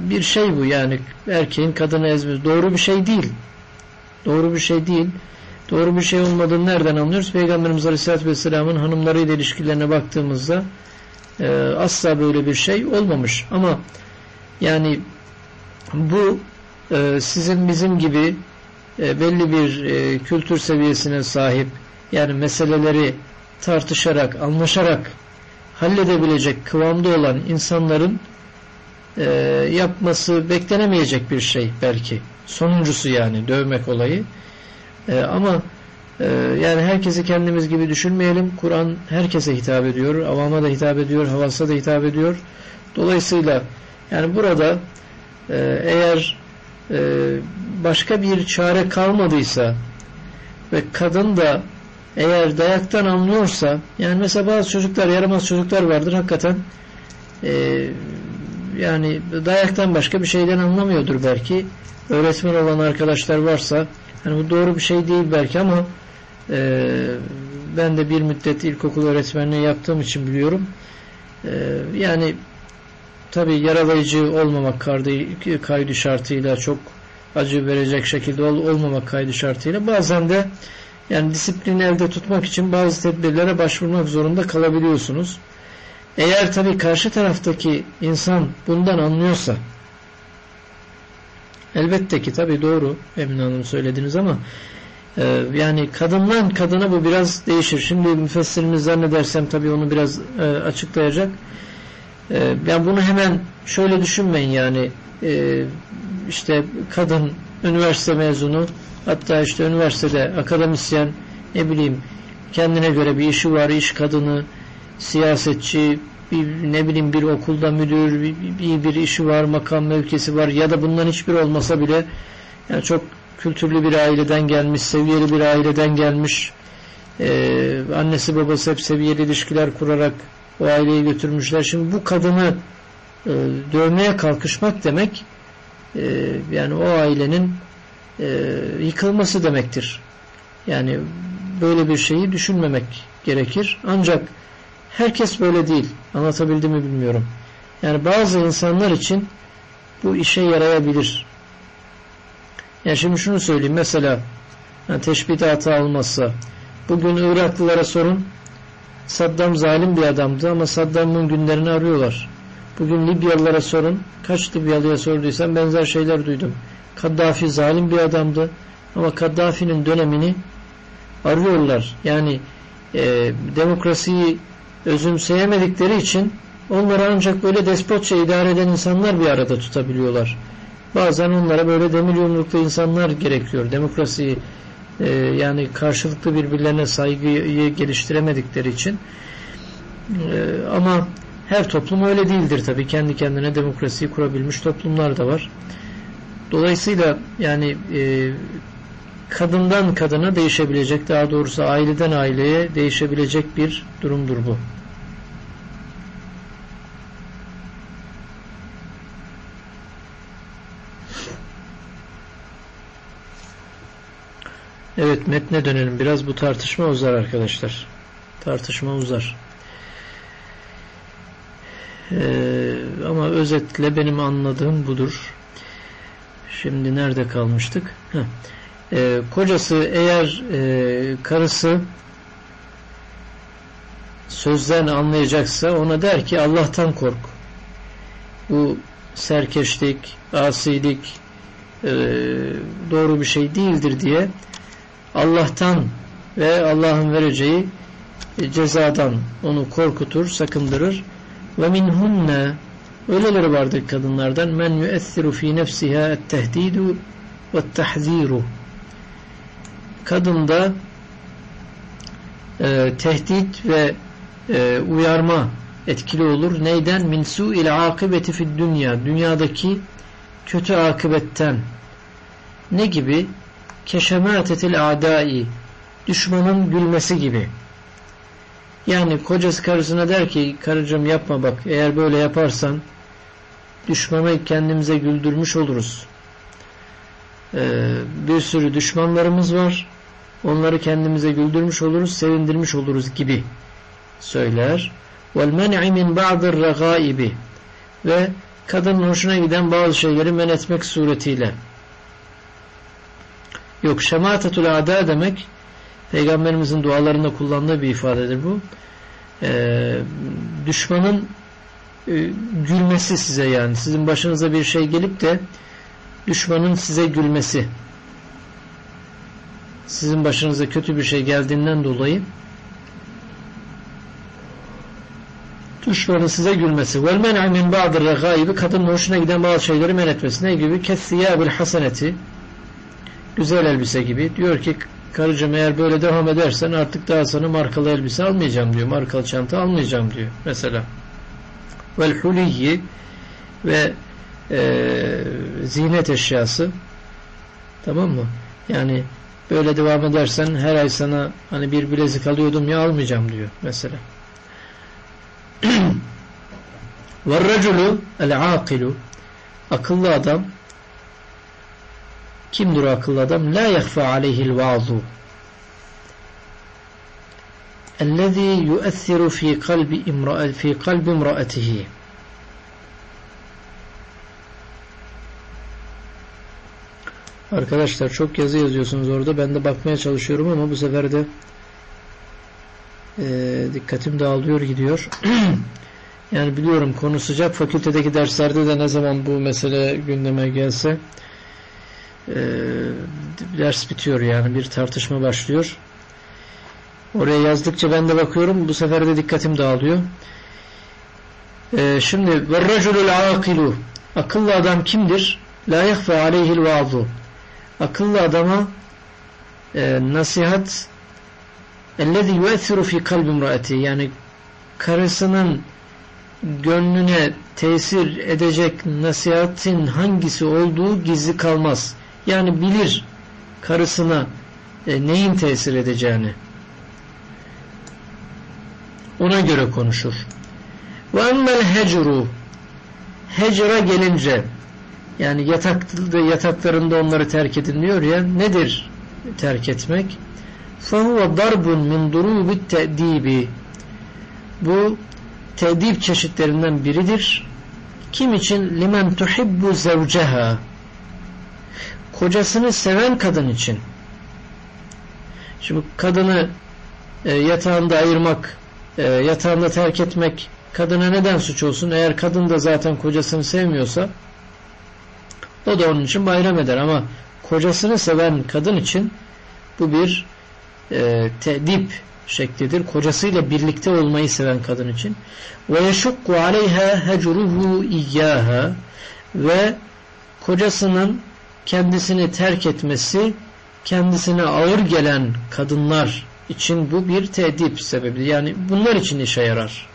bir şey bu yani erkeğin kadını ezmesi. Doğru bir şey değil. Doğru bir şey değil. Doğru bir şey olmadığını nereden anlıyoruz? Peygamberimiz Aleyhisselatü Vesselam'ın hanımlarıyla ilişkilerine baktığımızda e, asla böyle bir şey olmamış. Ama yani bu e, sizin bizim gibi e, belli bir e, kültür seviyesine sahip yani meseleleri tartışarak, anlaşarak halledebilecek kıvamda olan insanların e, yapması beklenemeyecek bir şey belki. Sonuncusu yani dövmek olayı. Ama yani herkesi kendimiz gibi düşünmeyelim. Kur'an herkese hitap ediyor. Avama da hitap ediyor. Havasa da hitap ediyor. Dolayısıyla yani burada e, eğer başka bir çare kalmadıysa ve kadın da eğer dayaktan anlıyorsa yani mesela bazı çocuklar yaramaz çocuklar vardır hakikaten. E, yani dayaktan başka bir şeyden anlamıyordur belki. Öğretmen olan arkadaşlar varsa yani bu doğru bir şey değil belki ama e, ben de bir müddet ilkokul öğretmenliği yaptığım için biliyorum. E, yani tabi yaralayıcı olmamak kaydı, şartıyla çok acı verecek şekilde ol, olmamak kaydı şartıyla bazen de yani disiplini elde tutmak için bazı tedbirlere başvurmak zorunda kalabiliyorsunuz. Eğer tabi karşı taraftaki insan bundan anlıyorsa elbette ki tabi doğru Emine Hanım söylediniz ama e, yani kadından kadına bu biraz değişir. Şimdi müfessirimiz zannedersem tabi onu biraz e, açıklayacak. E, yani bunu hemen şöyle düşünmeyin yani e, işte kadın üniversite mezunu hatta işte üniversitede akademisyen ne bileyim kendine göre bir işi var iş kadını siyasetçi bir, ne bileyim bir okulda müdür bir, bir, bir işi var makam mevkisi var ya da bundan hiçbir olmasa bile yani çok kültürlü bir aileden gelmiş seviyeli bir aileden gelmiş ee, annesi babası hep seviyeli ilişkiler kurarak o aileyi götürmüşler şimdi bu kadını e, dövmeye kalkışmak demek e, yani o ailenin e, yıkılması demektir. Yani böyle bir şeyi düşünmemek gerekir. Ancak herkes böyle değil. Anlatabildim mi bilmiyorum. Yani bazı insanlar için bu işe yarayabilir. Yani şimdi şunu söyleyeyim. Mesela yani teşbihde hata olmazsa bugün Iraklılara sorun Saddam zalim bir adamdı ama Saddam'ın günlerini arıyorlar. Bugün Libyalılara sorun. Kaç Libyalıya sorduysan benzer şeyler duydum. Kaddafi zalim bir adamdı. Ama Kaddafi'nin dönemini arıyorlar. Yani e, demokrasiyi özümseyemedikleri için onları ancak böyle despotça idare eden insanlar bir arada tutabiliyorlar. Bazen onlara böyle demir yumruklu insanlar gerekiyor. Demokrasiyi e, yani karşılıklı birbirlerine saygıyı geliştiremedikleri için e, ama her toplum öyle değildir tabi. Kendi kendine demokrasiyi kurabilmiş toplumlar da var. Dolayısıyla yani e, kadından kadına değişebilecek, daha doğrusu aileden aileye değişebilecek bir durumdur bu. Evet metne dönelim. Biraz bu tartışma uzar arkadaşlar. Tartışma uzar. Ee, ama özetle benim anladığım budur. Şimdi nerede kalmıştık? Ee, kocası eğer e, karısı sözden anlayacaksa ona der ki Allah'tan kork. Bu serkeşlik, asilik e, doğru bir şey değildir diye Allah'tan ve Allah'ın vereceği cezadan onu korkutur, sakındırır. Ve minhunne öyleleri vardır kadınlardan men yuessiru fi nefsiha et-tehdidu ve tahziru kadında e, tehdit ve e, uyarma etkili olur. Neyden? Min su'il akıbeti fid dünya. Dünyadaki kötü akıbetten. Ne gibi? Keşemâtetil adai. Düşmanın gülmesi gibi. Yani kocası karısına der ki karıcığım yapma bak eğer böyle yaparsan düşmanı kendimize güldürmüş oluruz. Ee, bir sürü düşmanlarımız var. Onları kendimize güldürmüş oluruz, sevindirmiş oluruz gibi söyler. وَالْمَنْعِ مِنْ بَعْضِ الرَّغَائِبِ Ve kadının hoşuna giden bazı şeyleri men etmek suretiyle. Yok şematatul ada demek Peygamberimizin dualarında kullandığı bir ifadedir bu. Ee, düşmanın e, gülmesi size yani. Sizin başınıza bir şey gelip de düşmanın size gülmesi. Sizin başınıza kötü bir şey geldiğinden dolayı düşmanın size gülmesi. Vel men'i min ba'dır regaibi kadının hoşuna giden bazı şeyleri men etmesi. Ne gibi? Kessiyabil haseneti güzel elbise gibi. Diyor ki karıcığım eğer böyle devam edersen artık daha sana markalı elbise almayacağım diyor. Markalı çanta almayacağım diyor. Mesela vel huliyyi ve e, zinet eşyası tamam mı? Yani böyle devam edersen her ay sana hani bir bilezik alıyordum ya almayacağım diyor mesela. Ve el akilu akıllı adam Kimdir o akıllı adam? La yehfe aleyhil vazu. Ellezî yuessiru fî kalbi imra'el fî kalbi imra'etihi. Arkadaşlar çok yazı yazıyorsunuz orada. Ben de bakmaya çalışıyorum ama bu sefer de e, dikkatim dağılıyor gidiyor. yani biliyorum konu sıcak. Fakültedeki derslerde de ne zaman bu mesele gündeme gelse e, ders bitiyor yani bir tartışma başlıyor. Oraya yazdıkça ben de bakıyorum. Bu sefer de dikkatim dağılıyor. E, şimdi وَالرَّجُلُ الْعَاقِلُ Akıllı adam kimdir? La يَخْفَ عَلَيْهِ الْوَعْضُ Akıllı adama e, nasihat اَلَّذِي يُؤَثِّرُ فِي قَلْبِ امْرَأَتِهِ Yani karısının gönlüne tesir edecek nasihatin hangisi olduğu gizli kalmaz. Yani bilir karısına e, neyin tesir edeceğini. Ona göre konuşur. Ve emmel hecru hecra gelince yani yatakta, yataklarında onları terk edin diyor ya nedir terk etmek? فَهُوَ ضَرْبٌ مِنْ دُرُوبِ التَّأْد۪يبِ Bu tedip çeşitlerinden biridir. Kim için? limen tuhibbu zevceha kocasını seven kadın için. Şimdi kadını e, yatağında ayırmak, e, yatağında terk etmek kadına neden suç olsun? Eğer kadın da zaten kocasını sevmiyorsa o da onun için bayram eder ama kocasını seven kadın için bu bir e, tedip şeklidir. Kocasıyla birlikte olmayı seven kadın için. Ve yeşukku aleyha hecruhu iyyaha ve kocasının kendisini terk etmesi kendisine ağır gelen kadınlar için bu bir tedip sebebi. Yani bunlar için işe yarar.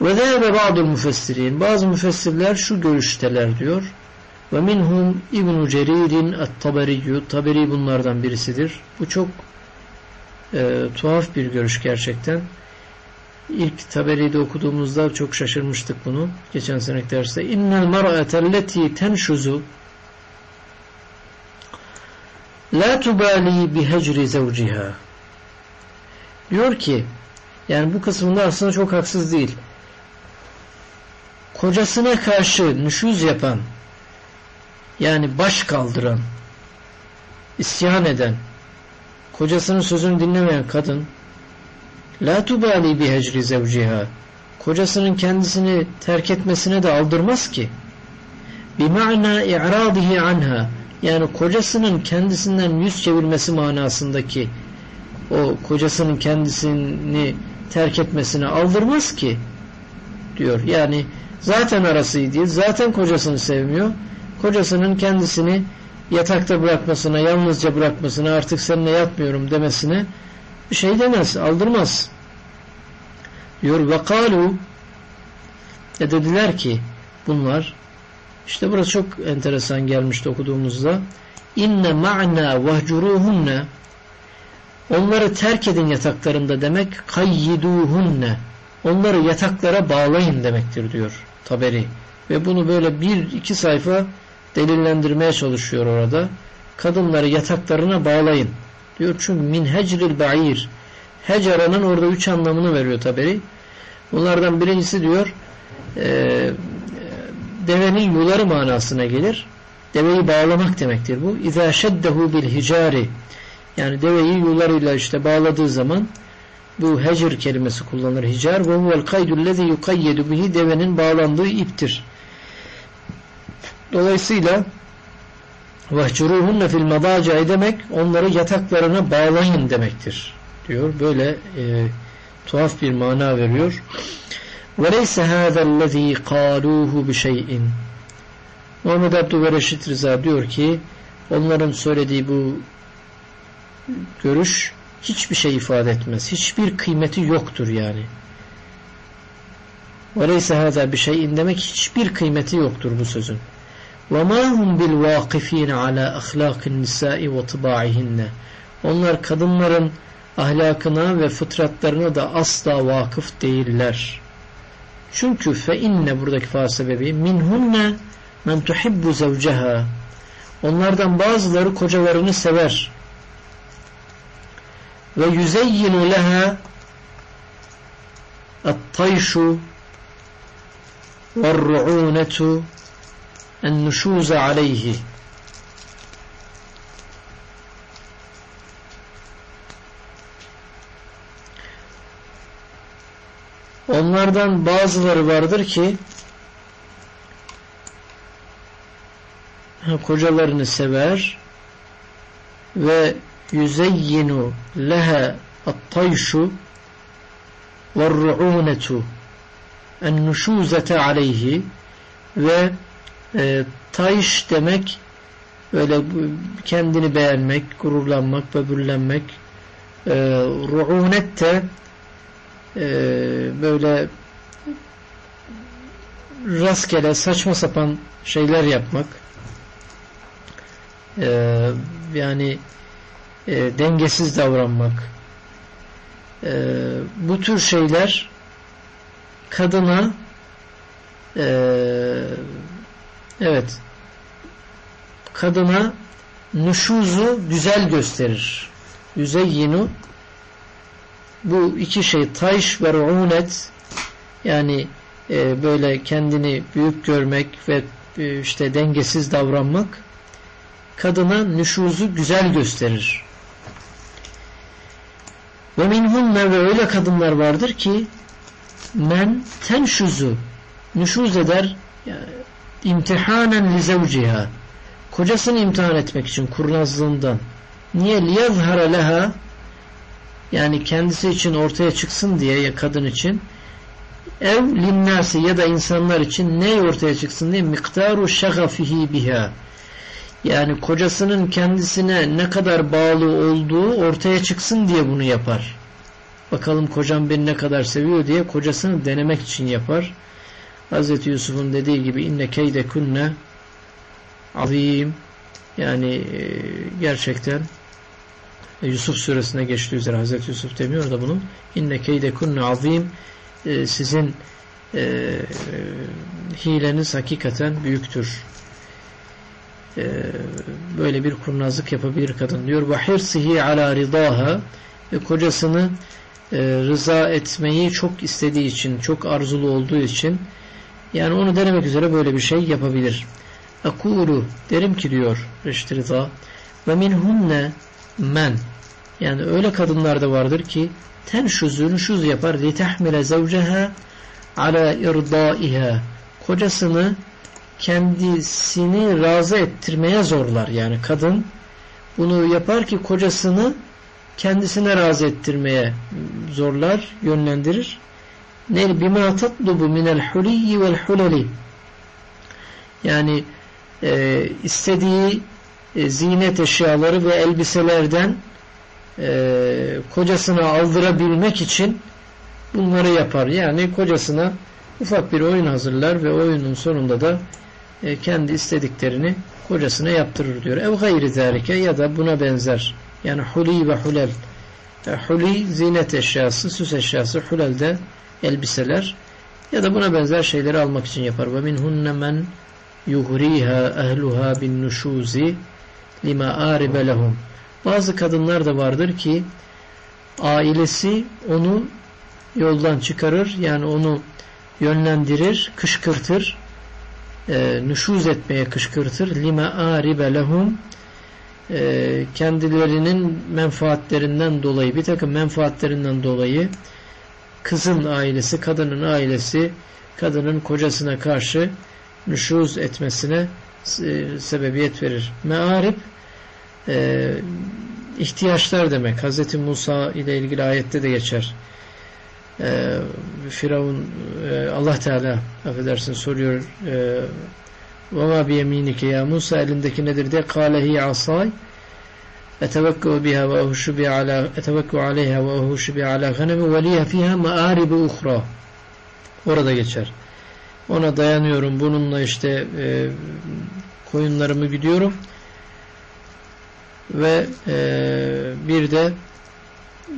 Ve zâbe ba'dul müfessirin. Bazı müfessirler şu görüşteler diyor. Ve minhum İbn-i Cerir'in et-Taberiyyü. Taberi bunlardan birisidir. Bu çok e, tuhaf bir görüş gerçekten. İlk Taberi'de okuduğumuzda çok şaşırmıştık bunu. Geçen seneki derste. İnnel mar'atelleti tenşuzu la tubali bihecri zevciha diyor ki yani bu kısmında aslında çok haksız değil. Kocasına karşı nüşuz yapan yani baş kaldıran isyan eden kocasının sözünü dinlemeyen kadın la tubali bi hecri zevciha kocasının kendisini terk etmesine de aldırmaz ki bima'na i'radihi anha yani kocasının kendisinden yüz çevirmesi manasındaki o kocasının kendisini terk etmesine aldırmaz ki diyor. Yani zaten arası iyi değil. Zaten kocasını sevmiyor. Kocasının kendisini yatakta bırakmasına, yalnızca bırakmasına, artık seninle yatmıyorum demesine bir şey demez, aldırmaz. Diyor ve kalu e dediler ki bunlar işte burası çok enteresan gelmişti okuduğumuzda inne ma'na vehcuruhunne onları terk edin yataklarında demek kayyiduhunne onları yataklara bağlayın demektir diyor Taberi ve bunu böyle bir iki sayfa delillendirmeye çalışıyor orada. Kadınları yataklarına bağlayın. Diyor çünkü min hecril ba'ir. Hecaranın orada üç anlamını veriyor taberi. Bunlardan birincisi diyor e, devenin yuları manasına gelir. Deveyi bağlamak demektir bu. İzâ şeddehu bil hicari yani deveyi yularıyla işte bağladığı zaman bu hecr kelimesi kullanılır hicar ve huvel kaydüllezî yukayyedu bihi devenin bağlandığı iptir. Dolayısıyla vahcuruhunne fil madaca'i demek onları yataklarına bağlayın demektir diyor. Böyle e, tuhaf bir mana veriyor. وَلَيْسَ هَذَا الَّذ۪ي قَالُوهُ بِشَيْءٍ Muhammed Abdü Reşit Rıza diyor ki onların söylediği bu görüş hiçbir şey ifade etmez. Hiçbir kıymeti yoktur yani. وَلَيْسَ هَذَا بِشَيْءٍ demek hiçbir kıymeti yoktur bu sözün. وَمَا هُمْ بِالْوَاقِف۪ينَ عَلَى أَخْلَاقِ النِّسَاءِ وَطِبَاعِهِنَّ Onlar kadınların ahlakına ve fıtratlarına da asla vakıf değiller. Çünkü fe inne buradaki fa sebebi minhunne men tuhibbu zevceha onlardan bazıları kocalarını sever. Ve yüzeyyinu leha at-tayşu ve-ru'unetu en-nuşuza aleyhi Onlardan bazıları vardır ki kocalarını sever ve yüzeyyinu leha at-tayşu ve-ru'unetu en-nuşuzete aleyhi ve e, tayş demek öyle kendini beğenmek, gururlanmak, böbürlenmek e, ru'unet de e, böyle rastgele saçma sapan şeyler yapmak e, yani e, dengesiz davranmak e, bu tür şeyler kadına e, evet kadına nüşuzu güzel gösterir. Yüzeyyinu bu iki şey tayş ve ru'unet yani e, böyle kendini büyük görmek ve e, işte dengesiz davranmak kadına nüşuzu güzel gösterir. Ve minhunne ve öyle kadınlar vardır ki men tenşuzu nüşuz eder yani, imtihanen li zevciha kocasını imtihan etmek için kurnazlığından niye liyazhara leha yani kendisi için ortaya çıksın diye ya kadın için ev linnasi ya da insanlar için ne ortaya çıksın diye miktaru şagafihi biha yani kocasının kendisine ne kadar bağlı olduğu ortaya çıksın diye bunu yapar. Bakalım kocam beni ne kadar seviyor diye kocasını denemek için yapar. Hz. Yusuf'un dediği gibi inne keyde kunne azim yani e, gerçekten Yusuf suresine geçtiği üzere Hazreti Yusuf demiyor da bunu inne keyde kunne azim e, sizin e, hileniz hakikaten büyüktür. E, böyle bir kurnazlık yapabilir kadın diyor. Ve hirsihi ala ridaha ve kocasını e, rıza etmeyi çok istediği için, çok arzulu olduğu için yani onu denemek üzere böyle bir şey yapabilir. Akulu derim ki diyor Reşit Rıza ve minhunne men yani öyle kadınlar da vardır ki tenşuzu nüşuz yapar litehmile zevceha ala irdaiha kocasını kendisini razı ettirmeye zorlar. Yani kadın bunu yapar ki kocasını kendisine razı ettirmeye zorlar, yönlendirir. Ne bima tatlubu minel huliyyi vel hulali yani e, istediği e, zinet eşyaları ve elbiselerden e, kocasına aldırabilmek için bunları yapar. Yani kocasına ufak bir oyun hazırlar ve oyunun sonunda da e, kendi istediklerini kocasına yaptırır diyor. Ev gayri zalike ya da buna benzer. Yani huli ve hulel. E, huli zinet eşyası, süs eşyası, hulel de elbiseler ya da buna benzer şeyleri almak için yapar. Ve minhunne men yuhriha ehluha bin nuşuzi lima aribe lehum. Bazı kadınlar da vardır ki ailesi onu yoldan çıkarır yani onu yönlendirir, kışkırtır e, nüşuz etmeye kışkırtır lima aribe lehum e, kendilerinin menfaatlerinden dolayı bir takım menfaatlerinden dolayı kızın ailesi, kadının ailesi kadının kocasına karşı nüşuz etmesine e, sebebiyet verir. Me'arib e, ihtiyaçlar demek. Hz. Musa ile ilgili ayette de geçer. e, Firavun e, Allah Teala affedersin soruyor e, ma biyeminike ya Musa elindeki nedir diye ehuşu bi ala etevekku aleyha ve ehuşu bi ala ganemi ve liye fiha maaribu uhra orada geçer ona dayanıyorum bununla işte e, koyunlarımı gidiyorum ve e, bir de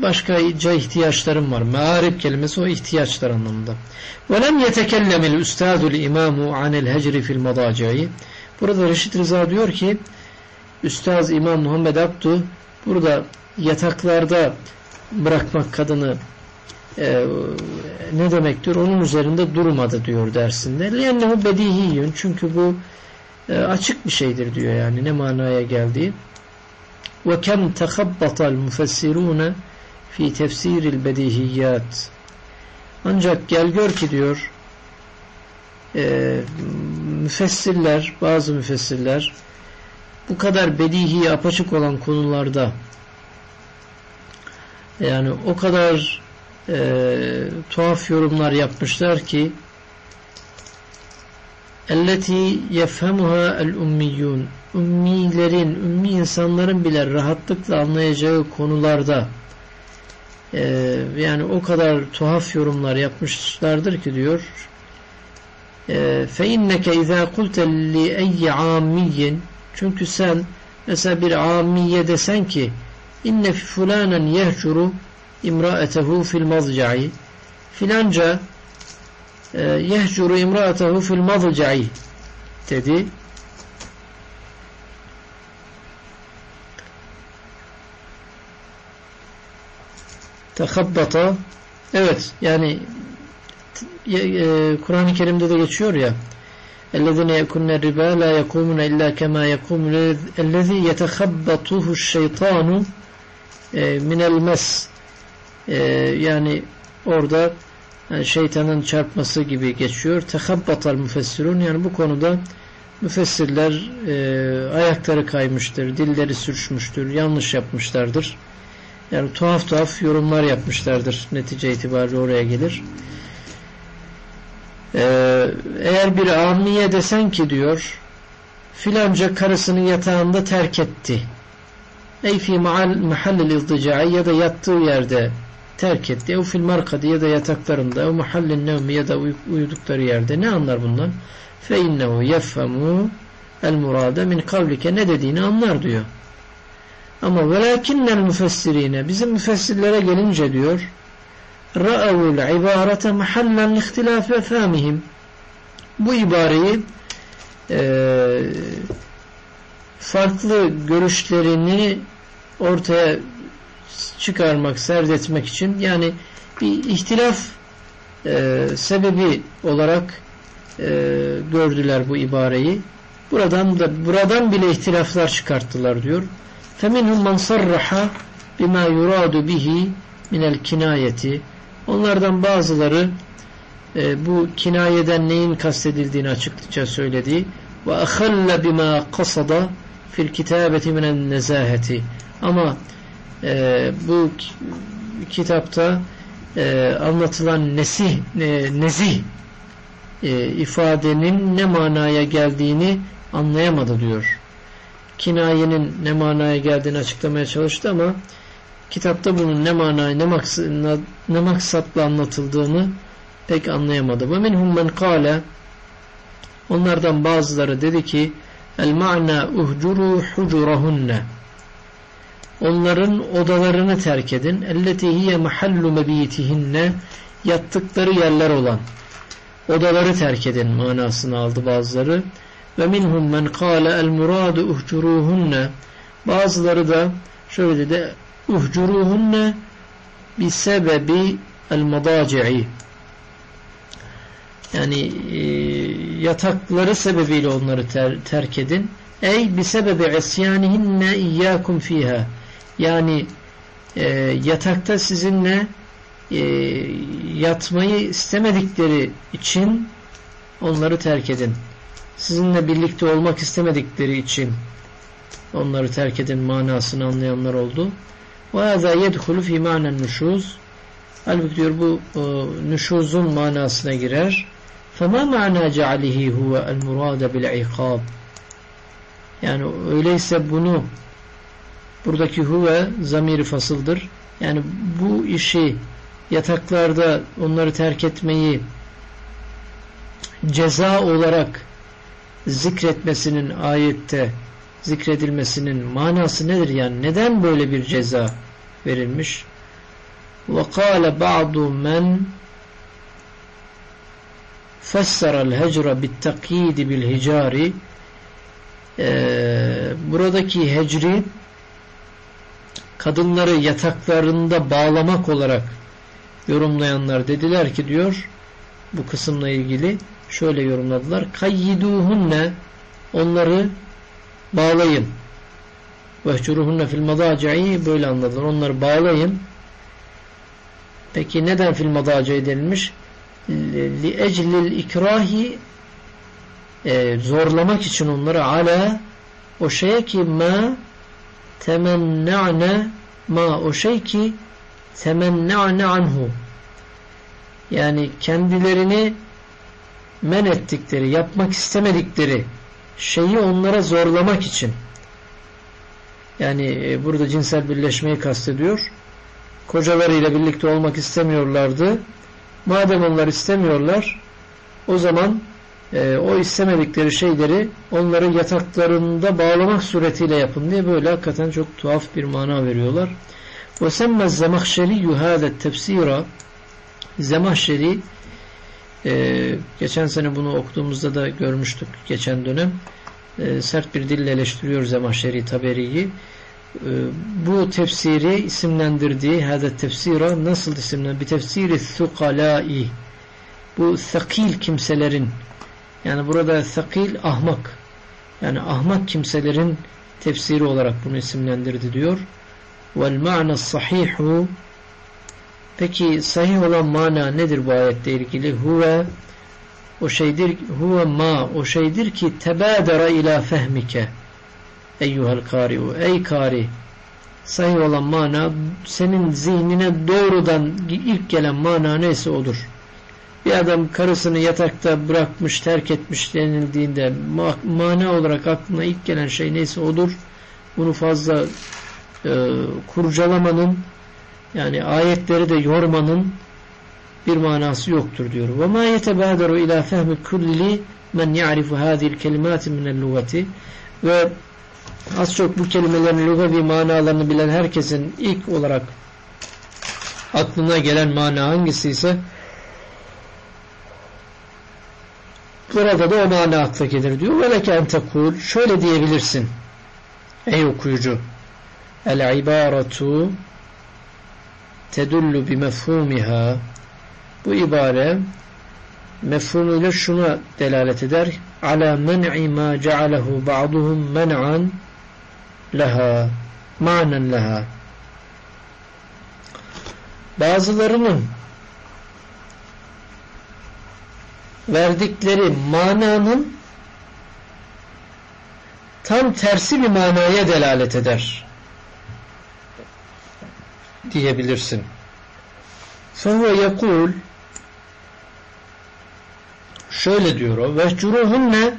başkaca ihtiyaçlarım var. Me'arib kelimesi o ihtiyaçlar anlamında. وَلَمْ يَتَكَلَّمِ الْاُسْتَاذُ الْاِمَامُ عَنِ الْهَجْرِ فِي الْمَضَاجَعِ Burada Reşit Rıza diyor ki Üstaz İmam Muhammed Abdu burada yataklarda bırakmak kadını e, ne demektir? Onun üzerinde durmadı diyor dersinde. لَيَنَّهُ بَدِيهِيٌّ Çünkü bu e, açık bir şeydir diyor yani ne manaya geldiği. وَكَمْ تَخَبَّطَ الْمُفَسِّرُونَ fi tefsiril bedihiyat ancak gel gör ki diyor e, müfessirler bazı müfessirler bu kadar bedihi apaçık olan konularda yani o kadar e, tuhaf yorumlar yapmışlar ki elleti yefhemuha el ummiyyun ummilerin, ümmi insanların bile rahatlıkla anlayacağı konularda ee, yani o kadar tuhaf yorumlar yapmışlardır ki diyor فَاِنَّكَ اِذَا قُلْتَ لِأَيِّ عَامِيٍّ çünkü sen mesela bir amiye desen ki inne fulanen yehcuru imraetehu fil mazca'i filanca آه، يهجر امرأته في المضجع تدي تخبط. Evet يعني، yani آه، Kur'an-ı Kerim'de de geçiyor ya الذين يكون الربا لا يقومون إلا كما يقوم الذي يتخبطه الشيطان آه، من المس يعني orada şeytanın çarpması gibi geçiyor. Tehabbatal müfessirun yani bu konuda müfessirler e, ayakları kaymıştır, dilleri sürçmüştür, yanlış yapmışlardır. Yani tuhaf tuhaf yorumlar yapmışlardır. Netice itibariyle oraya gelir. Ee, eğer bir amiye desen ki diyor filanca karısını yatağında terk etti. Ey fi mahallil ya da yattığı yerde terk etti. Ev fil markadi ya da yataklarında ev mahallin nevmi ya da uyudukları yerde ne anlar bundan? Fe innehu yefhemu el murade min kavlike ne dediğini anlar diyor. Ama velakinnel müfessirine bizim müfessirlere gelince diyor ra'avul ibarete mahallen ihtilaf efamihim bu ibareyi e, farklı görüşlerini ortaya çıkarmak, serdetmek için yani bir ihtilaf e, sebebi olarak e, gördüler bu ibareyi. Buradan da buradan bile ihtilaflar çıkarttılar diyor. Feminhum man sarraha bima yuradu bihi minel kinayeti. Onlardan bazıları e, bu kinayeden neyin kastedildiğini açıkça söyledi. Ve ahalle bima kasada fil kitabeti minen nezaheti. Ama e, bu kitapta e, anlatılan nesih, e, nezih e, ifadenin ne manaya geldiğini anlayamadı diyor kinayenin ne manaya geldiğini açıklamaya çalıştı ama kitapta bunun ne manayı ne, maksatla, ne maksatla anlatıldığını pek anlayamadı. Ve minhum men onlardan bazıları dedi ki el ma'na uhcuru hucurahunne onların odalarını terk edin. Elleti hiye mahallu mebitihinne. Yattıkları yerler olan odaları terk edin manasını aldı bazıları. Ve minhum men kâle el muradu uhcuruhunne. Bazıları da şöyle dedi uhcuruhunne bi sebebi el madaci'i yani e, yatakları sebebiyle onları ter, terk edin. Ey bi sebebi isyanihinne iyyakum fiha yani e, yatakta sizinle e, yatmayı istemedikleri için onları terk edin sizinle birlikte olmak istemedikleri için onları terk edin manasını anlayanlar oldu. وَهَذَا يَدْخُلُ فِي مَعْنَ النُّشُوزِ Halbuki diyor bu e, nüşuzun manasına girer. فَمَا مَعْنَا جَعَلِهِ هُوَ الْمُرَادَ بِالْعِقَابِ Yani öyleyse bunu buradaki huve zamiri fasıldır. Yani bu işi yataklarda onları terk etmeyi ceza olarak zikretmesinin ayette zikredilmesinin manası nedir? Yani neden böyle bir ceza verilmiş? Ba'du men fessara'l hecra bittakidi bil hicari buradaki hecri kadınları yataklarında bağlamak olarak yorumlayanlar dediler ki diyor bu kısımla ilgili şöyle yorumladılar. Kayyiduhunne onları bağlayın. Vehcuruhunne fil madaci'i böyle anladılar. Onları bağlayın. Peki neden fil madaci'i denilmiş? Li eclil ikrahi e, zorlamak için onları ala o şeye ki ma temenna'ne ma o şey ki temenna'ne anhu yani kendilerini men ettikleri, yapmak istemedikleri şeyi onlara zorlamak için yani e, burada cinsel birleşmeyi kastediyor. Kocalarıyla birlikte olmak istemiyorlardı. Madem onlar istemiyorlar o zaman e, o istemedikleri şeyleri onları yataklarında bağlamak suretiyle yapın diye böyle hakikaten çok tuhaf bir mana veriyorlar. وَسَمَّ الزَّمَخْشَرِيُّ هَذَا التَّفْسِيرَ Zemahşeri e, geçen sene bunu okuduğumuzda da görmüştük geçen dönem. E, sert bir dille eleştiriyor Zemahşeri Taberi'yi. E, bu tefsiri isimlendirdiği hada tefsira nasıl isimlendir? Bir tefsiri thukalai bu thakil kimselerin yani burada thakil ahmak yani ahmak kimselerin tefsiri olarak bunu isimlendirdi diyor. Vel ma'na sahihu Peki sahih olan mana nedir bu ayette ilgili? Huve o şeydir huve ma o şeydir ki tebadara ila fehmike eyyuhel kari'u ey kari sahih olan mana senin zihnine doğrudan ilk gelen mana neyse odur. Bir adam karısını yatakta bırakmış, terk etmiş denildiğinde ma mana olarak aklına ilk gelen şey neyse odur. Bunu fazla e, kurcalamanın yani ayetleri de yormanın bir manası yoktur diyor. Ve ma yetebadaru ila fehmi kulli men ya'rifu hadhihi kelimat min lugati ve az çok bu kelimelerin lugavi manalarını bilen herkesin ilk olarak aklına gelen mana hangisi ise burada da o mana akla gelir diyor. Ve leke entekul şöyle diyebilirsin ey okuyucu. El ibaratu tedullu bi mefhumiha. Bu ibare mefhumuyla şuna delalet eder. Ala men'i ma cealehu ba'duhum men'an leha manen leha bazılarının verdikleri mananın tam tersi bir manaya delalet eder diyebilirsin. Sonra yakul şöyle diyor o vehcuruhunne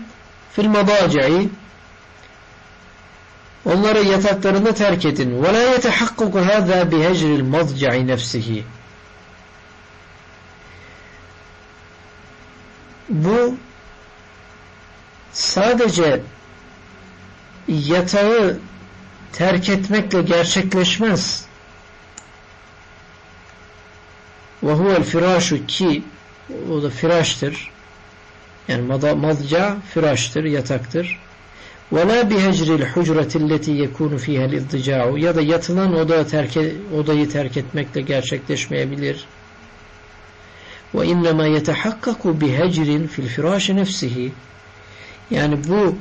fil madaci'i onları yataklarında terk edin. Ve la yetehakkuku hâzâ bihecril mazca'i nefsihi bu sadece yatağı terk etmekle gerçekleşmez. Ve huvel firâşu ki o da firaştır. Yani madca firaştır, yataktır. Ve la bihecril hucretilleti yekunu fihel iddica'u ya da yatılan oda terk, e, odayı terk etmekle gerçekleşmeyebilir. İnnema yetehakkaku bihecrin fil firâşi nefsihi yani bu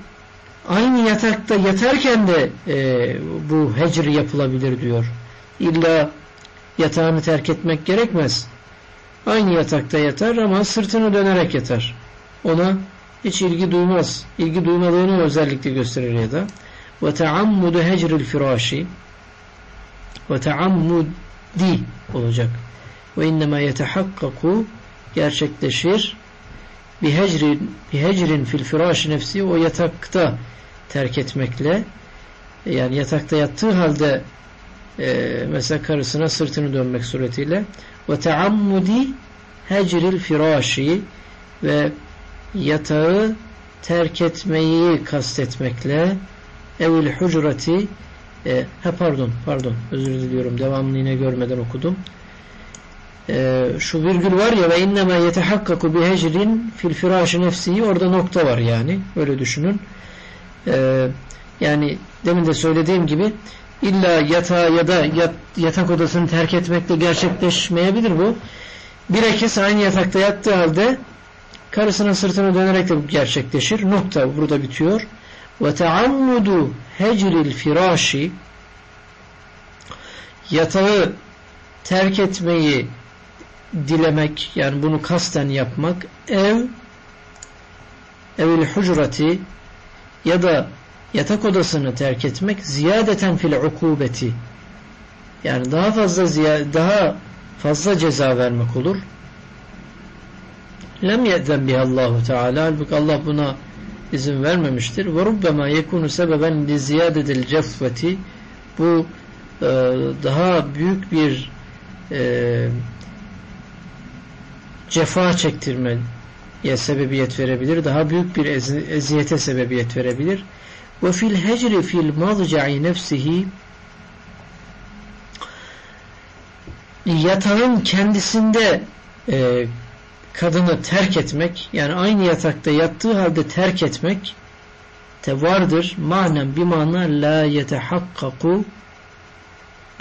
aynı yatakta yatarken de e, bu hecr yapılabilir diyor. İlla yatağını terk etmek gerekmez. Aynı yatakta yatar ama sırtını dönerek yatar. Ona hiç ilgi duymaz. İlgi duymadığını özellikle gösterir ya da ve teammudu hecril firaşi ve teammudi olacak. Ve innema yetehakkaku gerçekleşir bihecrin, bihecrin fil firaş nefsi o yatakta terk etmekle yani yatakta yattığı halde e, mesela karısına sırtını dönmek suretiyle ve teammudi hecril firaşi ve yatağı terk etmeyi kastetmekle evil hucrati e, he pardon pardon özür diliyorum devamını yine görmeden okudum e, şu virgül var ya ve inneme yetehakkaku bi hecrin fil firaşı nefsihi. Orada nokta var yani öyle düşünün. E, yani demin de söylediğim gibi illa yatağı ya da yat, yatak odasını terk etmekle gerçekleşmeyebilir bu. Bilakis aynı yatakta yattığı halde karısının sırtını dönerek de bu gerçekleşir. Nokta burada bitiyor. Ve teammudu hecril firaşi. Yatağı terk etmeyi dilemek yani bunu kasten yapmak ev evil hucrati ya da yatak odasını terk etmek ziyadeten fil ukubeti yani daha fazla daha fazla ceza vermek olur. Lem ye'zen bihallahu teala halbuki Allah buna izin vermemiştir. Ve rubbema yekunu sebeben li ziyadedil cefveti bu e, daha büyük bir e, cefa çektirmeye sebebiyet verebilir. Daha büyük bir ez eziyete sebebiyet verebilir. Ve fil hecri fil mazca'i nefsihi yatağın kendisinde e, kadını terk etmek yani aynı yatakta yattığı halde terk etmek de vardır. Manen bir mana la yetehakkaku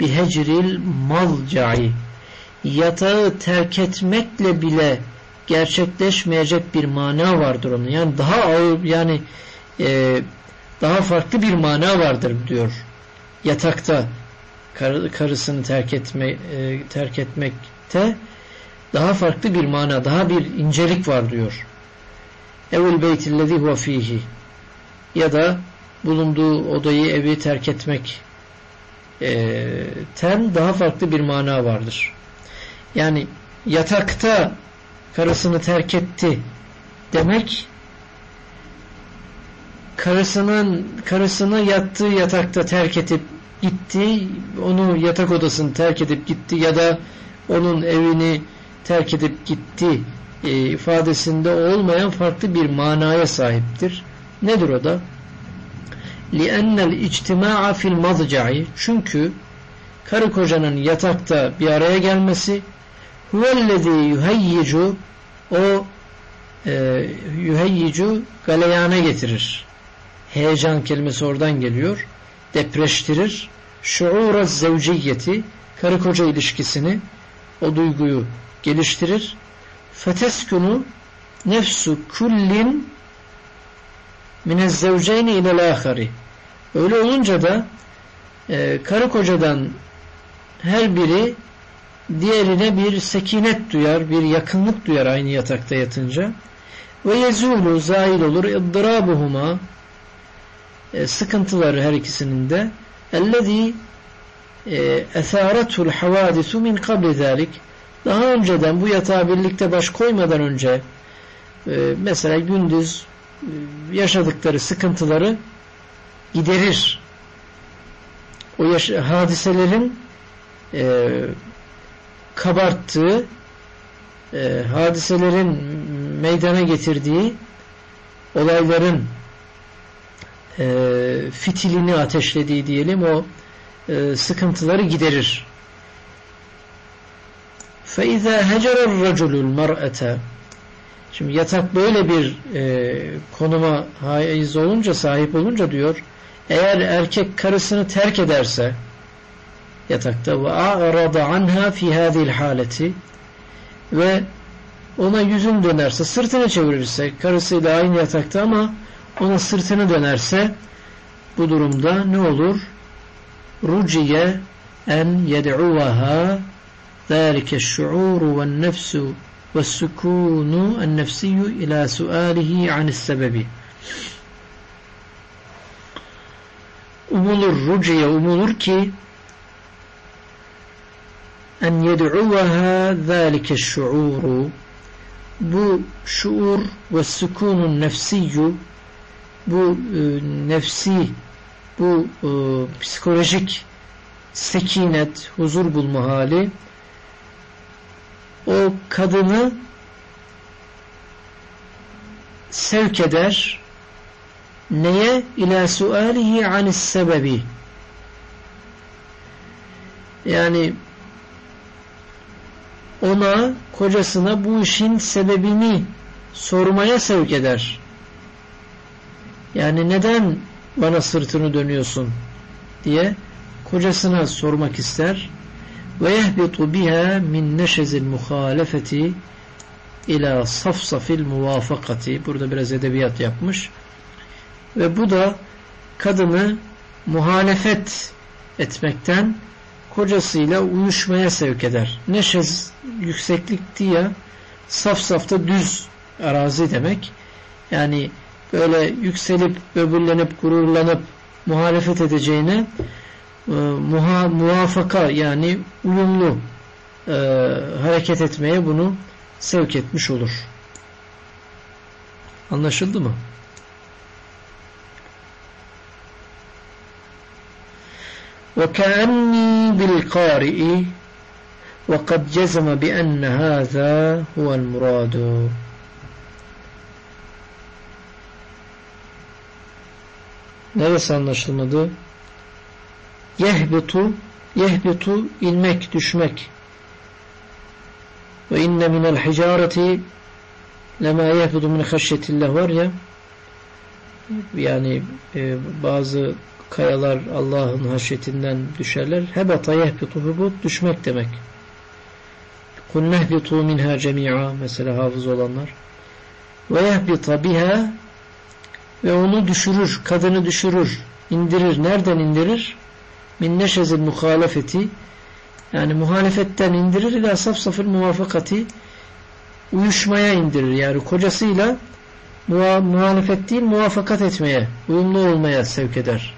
bihecril malca'i yatağı terk etmekle bile gerçekleşmeyecek bir mana vardır onun. Yani daha ağır yani e, daha farklı bir mana vardır diyor. Yatakta kar, karısını terk etme e, terk etmekte daha farklı bir mana, daha bir incelik var diyor. Evul beytillezi huve fihi ya da bulunduğu odayı, evi terk etmek e, ten daha farklı bir mana vardır Yani yatakta karısını terk etti demek karısının karısını yattığı yatakta terk edip gitti onu yatak odasını terk edip gitti ya da onun evini terk edip gitti e, ifadesinde olmayan farklı bir manaya sahiptir. Nedir o da? لِأَنَّ الْاِجْتِمَاعَ فِي الْمَضْجَعِ Çünkü karı kocanın yatakta bir araya gelmesi huvellezî yuheyyicu o e, yuheyyicu galeyana getirir. Heyecan kelimesi oradan geliyor. Depreştirir. Şuura zevciyeti karı koca ilişkisini o duyguyu geliştirir. Feteskunu nefsu kullin minez zevceyni ilel. Öyle olunca da e, karı kocadan her biri diğerine bir sekinet duyar, bir yakınlık duyar aynı yatakta yatınca. Ve yezulu zahil olur iddrabuhuma e, sıkıntıları her ikisinin de ellezî esâretul havadisu min kabli zâlik daha önceden bu yatağa birlikte baş koymadan önce e, mesela gündüz e, yaşadıkları sıkıntıları giderir. O hadiselerin e, kabarttığı e, hadiselerin meydana getirdiği olayların e, fitilini ateşlediği diyelim o e, sıkıntıları giderir. فَاِذَا هَجَرَ الرَّجُلُ الْمَرْأَةَ Şimdi yatak böyle bir e, konuma haiz olunca, sahip olunca diyor, eğer erkek karısını terk ederse yatakta. Ve a'rada anha fi hadhihi haleti ve ona yüzün dönerse sırtını çevirirse karısıyla aynı yatakta ama ona sırtını dönerse bu durumda ne olur? Ruciye en yed'uvaha zâlike şu'uru ve nefsu ve sükûnu en nefsiyyü ilâ suâlihi anis sebebi umulur ruciye umulur ki en yed'uvaha zâlike şuuru bu şuur ve sükunun nefsiyyu bu e, nefsi bu e, psikolojik sekinet, huzur bulma hali o kadını sevk eder. Neye? İlâ suâlihi anis sebebi. Yani ona kocasına bu işin sebebini sormaya sevk eder. Yani neden bana sırtını dönüyorsun diye kocasına sormak ister. Ve yehbitu biha min neşezil muhalefeti ila safsafil muvafakati. Burada biraz edebiyat yapmış. Ve bu da kadını muhalefet etmekten kocasıyla uyuşmaya sevk eder. Neşez yükseklik diye saf safta düz arazi demek. Yani böyle yükselip böbürlenip gururlanıp muhalefet edeceğine e, muha, muvafaka yani uyumlu e, hareket etmeye bunu sevk etmiş olur. Anlaşıldı mı? وكأني بالقارئ وقد جزم بأن هذا هو المراد Neresi anlaşılmadı? Yehbitu Yehbitu ilmek, düşmek. Ve inne minel hicareti lema yehbitu min haşyetillah var ya yani e, bazı kayalar Allah'ın haşyetinden düşerler. Hebata yehbitu hubut düşmek demek. Kul nehbitu minha cemi'a mesela hafız olanlar. Ve yehbita biha ve onu düşürür, kadını düşürür, indirir. Nereden indirir? Min neşezil muhalefeti yani muhalefetten indirir ila saf safır muvafakati uyuşmaya indirir. Yani kocasıyla muhalefet değil muvafakat etmeye, uyumlu olmaya sevk eder.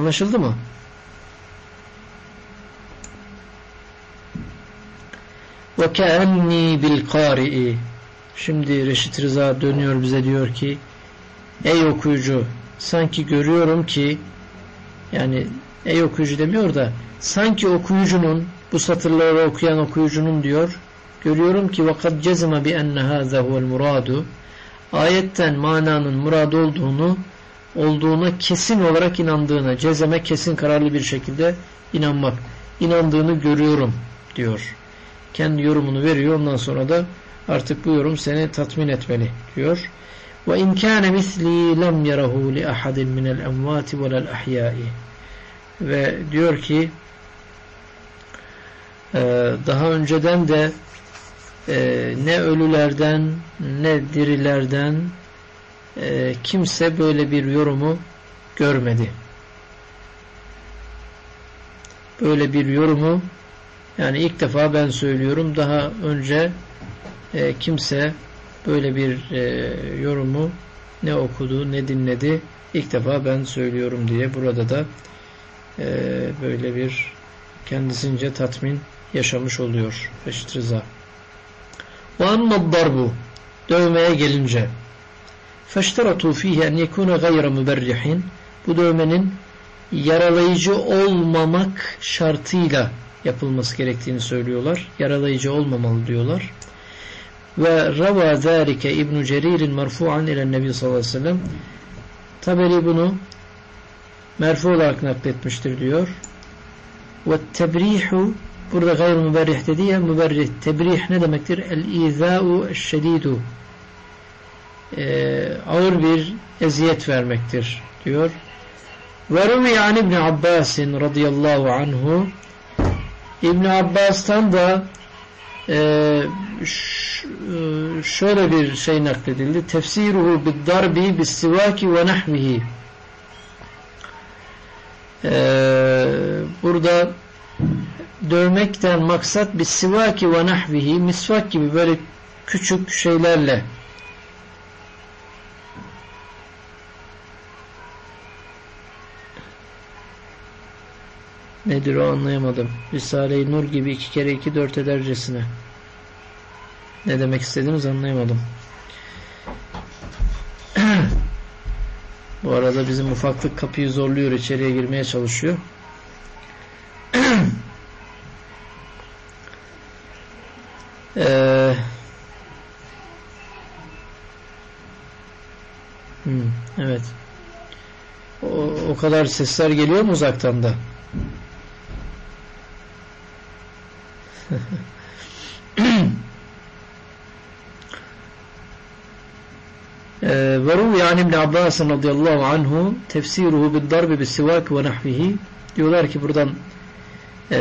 Anlaşıldı mı? Ve ke'enni Şimdi Reşit Rıza dönüyor bize diyor ki Ey okuyucu sanki görüyorum ki yani ey okuyucu demiyor da sanki okuyucunun bu satırları okuyan okuyucunun diyor görüyorum ki vakat cezma bi enne hâzâ huvel muradu ayetten mananın murad olduğunu olduğuna kesin olarak inandığına, cezeme kesin kararlı bir şekilde inanmak, inandığını görüyorum diyor. Kendi yorumunu veriyor. Ondan sonra da artık bu yorum seni tatmin etmeli diyor. Ve in kana misli lem yarahu li ahadin min el emvati ve el ahyai. Ve diyor ki e, daha önceden de e, ne ölülerden ne dirilerden e, kimse böyle bir yorumu görmedi. Böyle bir yorumu yani ilk defa ben söylüyorum. Daha önce e, kimse böyle bir e, yorumu ne okudu ne dinledi ilk defa ben söylüyorum diye burada da e, böyle bir kendisince tatmin yaşamış oluyor Reşit Rıza. Amma darbu dövmeye gelince فَاشْتَرَطُوا ف۪يهِ اَنْ يَكُونَ غَيْرَ مُبَرِّحٍ Bu dövmenin yaralayıcı olmamak şartıyla yapılması gerektiğini söylüyorlar. Yaralayıcı olmamalı diyorlar. Ve rava zâlike İbn Cerir'in merfu'an ile Nebi sallallahu aleyhi ve sellem Taberi bunu merfu olarak nakletmiştir diyor. Ve tebrihu burada gayr müberrih dedi ya müberrih tebrih ne demektir? El-izâ'u şedidu e, ağır bir eziyet vermektir diyor. Ve ruvi an İbni Abbasin radıyallahu anhu İbn Abbas'tan da e, şöyle bir şey nakledildi. Tefsiruhu bid-darbi bis-sivaki ve nahvihi. E, burada dövmekten maksat bir sivaki ve nahvihi misvak gibi böyle küçük şeylerle Nedir o anlayamadım. Risale-i Nur gibi iki kere iki dört edercesine. Ne demek istediğiniz anlayamadım. Bu arada bizim ufaklık kapıyı zorluyor, içeriye girmeye çalışıyor. Ee, hmm, evet. O, o kadar sesler geliyor mu uzaktan da? Ve ruvi an İbn Abbas radıyallahu anhu tefsiruhu bil darbi bis sivak ve nahvihi diyorlar ki buradan e,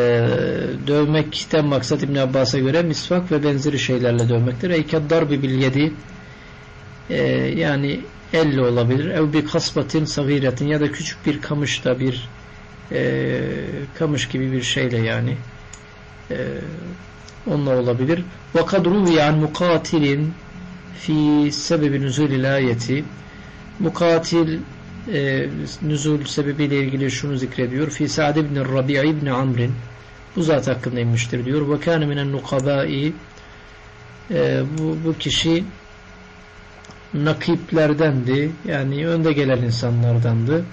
dövmekten maksat İbn Abbas'a göre misvak ve benzeri şeylerle dövmektir. Eykad darbi bil yedi e, yani elle olabilir. Ev bir kasbatin sagiretin ya da küçük bir kamışta bir e, kamış gibi bir şeyle yani e, olabilir. Ve kadru yani mukatilin fi sebebi nüzulil ayeti mukatil e, nüzul sebebiyle ilgili şunu zikrediyor. Fi Sa'd ibn Rabi'a ibn Amr'in bu zat hakkında inmiştir diyor. Ve kâne minen nukabai bu, bu kişi nakiplerdendi. Yani önde gelen insanlardandı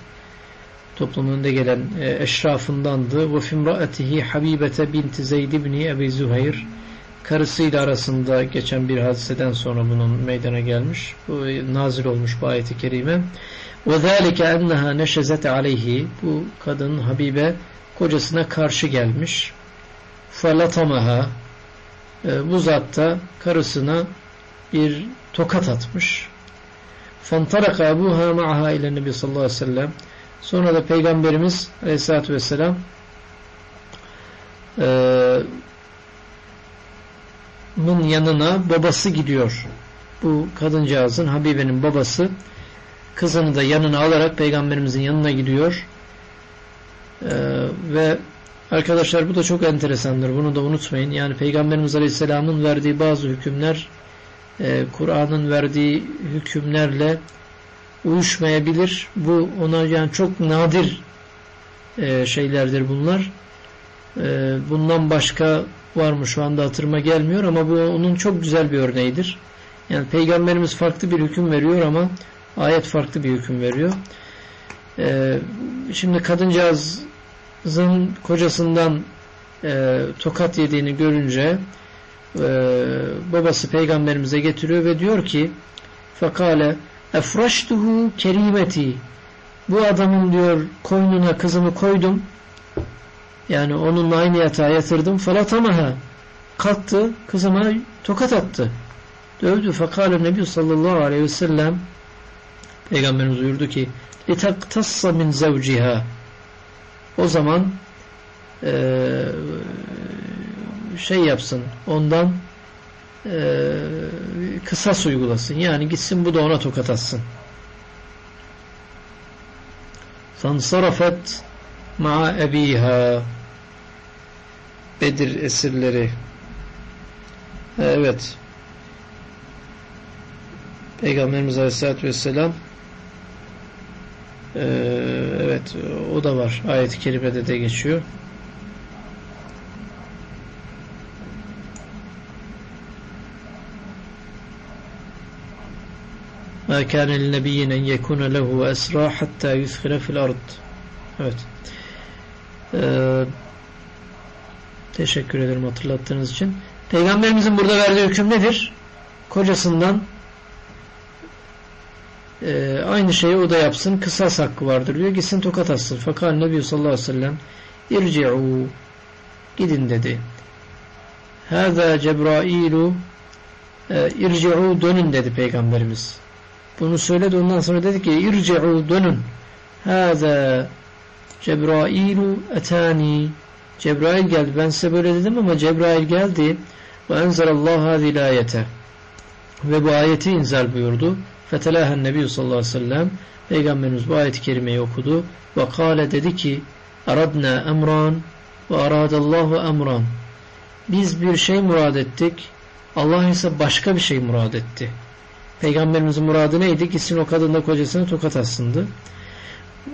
toplumun önde gelen e, eşrafındandı. Ve fimraatihi Habibete binti Zeyd ibni Ebi Zuhayr karısıyla arasında geçen bir hadiseden sonra bunun meydana gelmiş. Bu e, nazil olmuş bu ayeti kerime. Ve zâlike enneha neşezete aleyhi bu kadın Habibe kocasına karşı gelmiş. Falatamaha e, bu zatta karısına bir tokat atmış. Fantaraka ebuha ma'aha ile nebi sallallahu aleyhi ve sellem Sonra da Peygamberimiz aleyhissalatü vesselam e, bunun yanına babası gidiyor. Bu kadıncağızın Habibe'nin babası kızını da yanına alarak peygamberimizin yanına gidiyor. Ee, ve arkadaşlar bu da çok enteresandır. Bunu da unutmayın. Yani Peygamberimiz Aleyhisselam'ın verdiği bazı hükümler e, Kur'an'ın verdiği hükümlerle uyuşmayabilir. Bu ona yani çok nadir e, şeylerdir bunlar. E, bundan başka var mı şu anda hatırıma gelmiyor ama bu onun çok güzel bir örneğidir. Yani Peygamberimiz farklı bir hüküm veriyor ama ayet farklı bir hüküm veriyor. Ee, şimdi kadıncağızın kocasından e, tokat yediğini görünce e, babası peygamberimize getiriyor ve diyor ki fakale efraştuhu kerimeti. Bu adamın diyor koynuna kızımı koydum. Yani onunla aynı yatağa yatırdım. Falatamaha kalktı kızıma tokat attı. Dövdü. Fakale nebi sallallahu aleyhi ve sellem peygamberimiz buyurdu ki litaktassa min zevciha o zaman e, şey yapsın ondan e, kısas uygulasın. Yani gitsin bu da ona tokat atsın. Fansarafet ma'a ebiha. Bedir esirleri. Evet. Peygamberimiz Aleyhisselatü Vesselam ee, evet o da var. Ayet-i kerimede de geçiyor. Ma kana linebiyin en yekuna lehu esra hatta yuskhile fil ard. Evet. Ee, teşekkür ederim hatırlattığınız için. Peygamberimizin burada verdiği hüküm nedir? Kocasından e, aynı şeyi o da yapsın. Kısas hakkı vardır diyor. Gitsin tokat atsın. Fakat Nebi sallallahu aleyhi ve sellem irci'u gidin dedi. Hâzâ Cebrail'u e, irci'u dönün dedi Peygamberimiz. Bunu söyledi ondan sonra dedi ki irci'u dönün. Hâzâ Cebrail'u etâni Cebrail geldi. Ben size böyle dedim ama Cebrail geldi. Ve enzelallahu hadil ayete. Ve bu ayeti inzal buyurdu. Fetelahen Nebi sallallahu aleyhi ve sellem Peygamberimiz bu ayet-i kerimeyi okudu. Ve kâle dedi ki Aradna emran ve aradallahu emran. Biz bir şey murad ettik. Allah ise başka bir şey murad etti. Peygamberimizin muradı neydi? Gitsin o kadınla kocasını tokat atsındı.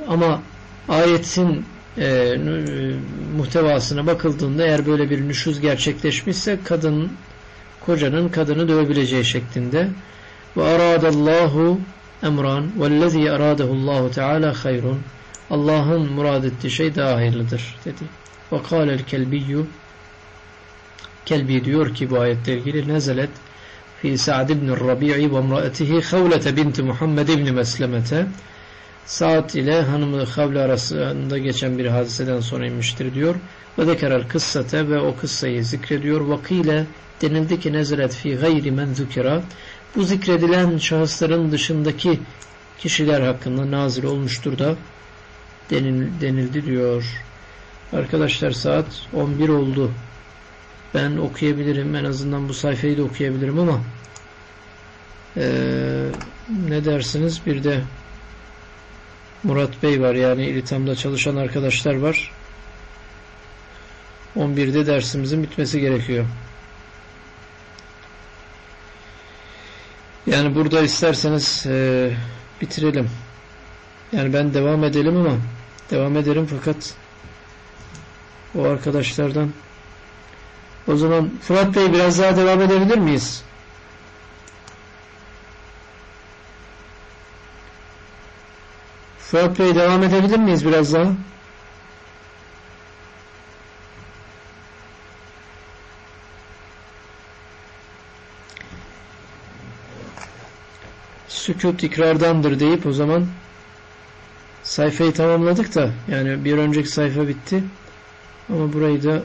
Ama ayetin e, muhtevasına bakıldığında eğer böyle bir nüşuz gerçekleşmişse kadın kocanın kadını dövebileceği şeklinde ve aradallahu emran vellezî aradehullahu teala hayrun Allah'ın murad ettiği şey daha hayırlıdır dedi. Ve kâlel kelbiyyü Kelbi diyor ki bu ayetle ilgili nezelet Sa'd ibn Rabi'i ve imraatihi Havlete binti Muhammed ibn Meslemete Sa'd ile hanımı Havle arasında geçen bir hadiseden sonra inmiştir diyor. Ve dekerel kıssate ve o kıssayı zikrediyor. Vakile denildi ki nezelet fi gayri men zükira bu zikredilen şahısların dışındaki kişiler hakkında nazil olmuştur da denildi diyor. Arkadaşlar saat 11 oldu. Ben okuyabilirim. En azından bu sayfayı da okuyabilirim ama ee, ne dersiniz? Bir de Murat Bey var. Yani İlitam'da çalışan arkadaşlar var. 11'de dersimizin bitmesi gerekiyor. Yani burada isterseniz e, bitirelim. Yani ben devam edelim ama devam ederim fakat o arkadaşlardan o zaman Fırat Bey biraz daha devam edebilir miyiz? Fırat Bey devam edebilir miyiz biraz daha? Sükut ikrardandır deyip o zaman sayfayı tamamladık da yani bir önceki sayfa bitti ama burayı da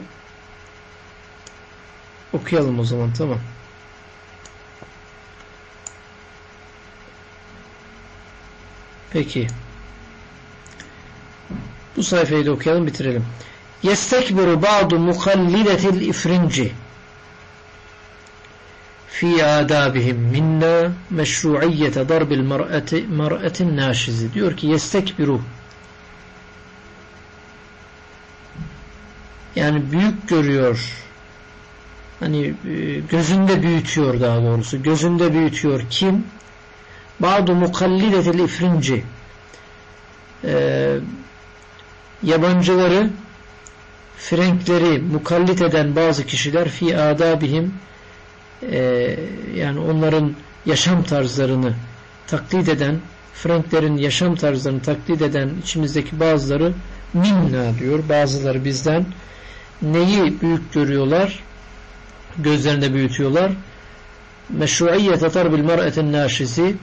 okuyalım o zaman tamam. Peki. Bu sayfayı da okuyalım bitirelim. Yestekbiru ba'du mukallidetil ifrinci fi adabihim minna meşru'iyyete darbil mar'ati mar'atin naşizi diyor ki yestekbiru yani büyük görüyor hani e, gözünde büyütüyor daha doğrusu. Gözünde büyütüyor. Kim? Ba'du mukallidetil ifrinci. Ee, yabancıları Frenkleri mukallit eden bazı kişiler fi adabihim e, yani onların yaşam tarzlarını taklit eden Franklerin yaşam tarzlarını taklit eden içimizdeki bazıları minna diyor. Bazıları bizden neyi büyük görüyorlar gözlerinde büyütüyorlar meşruiyet atar bil mer'etin naşizi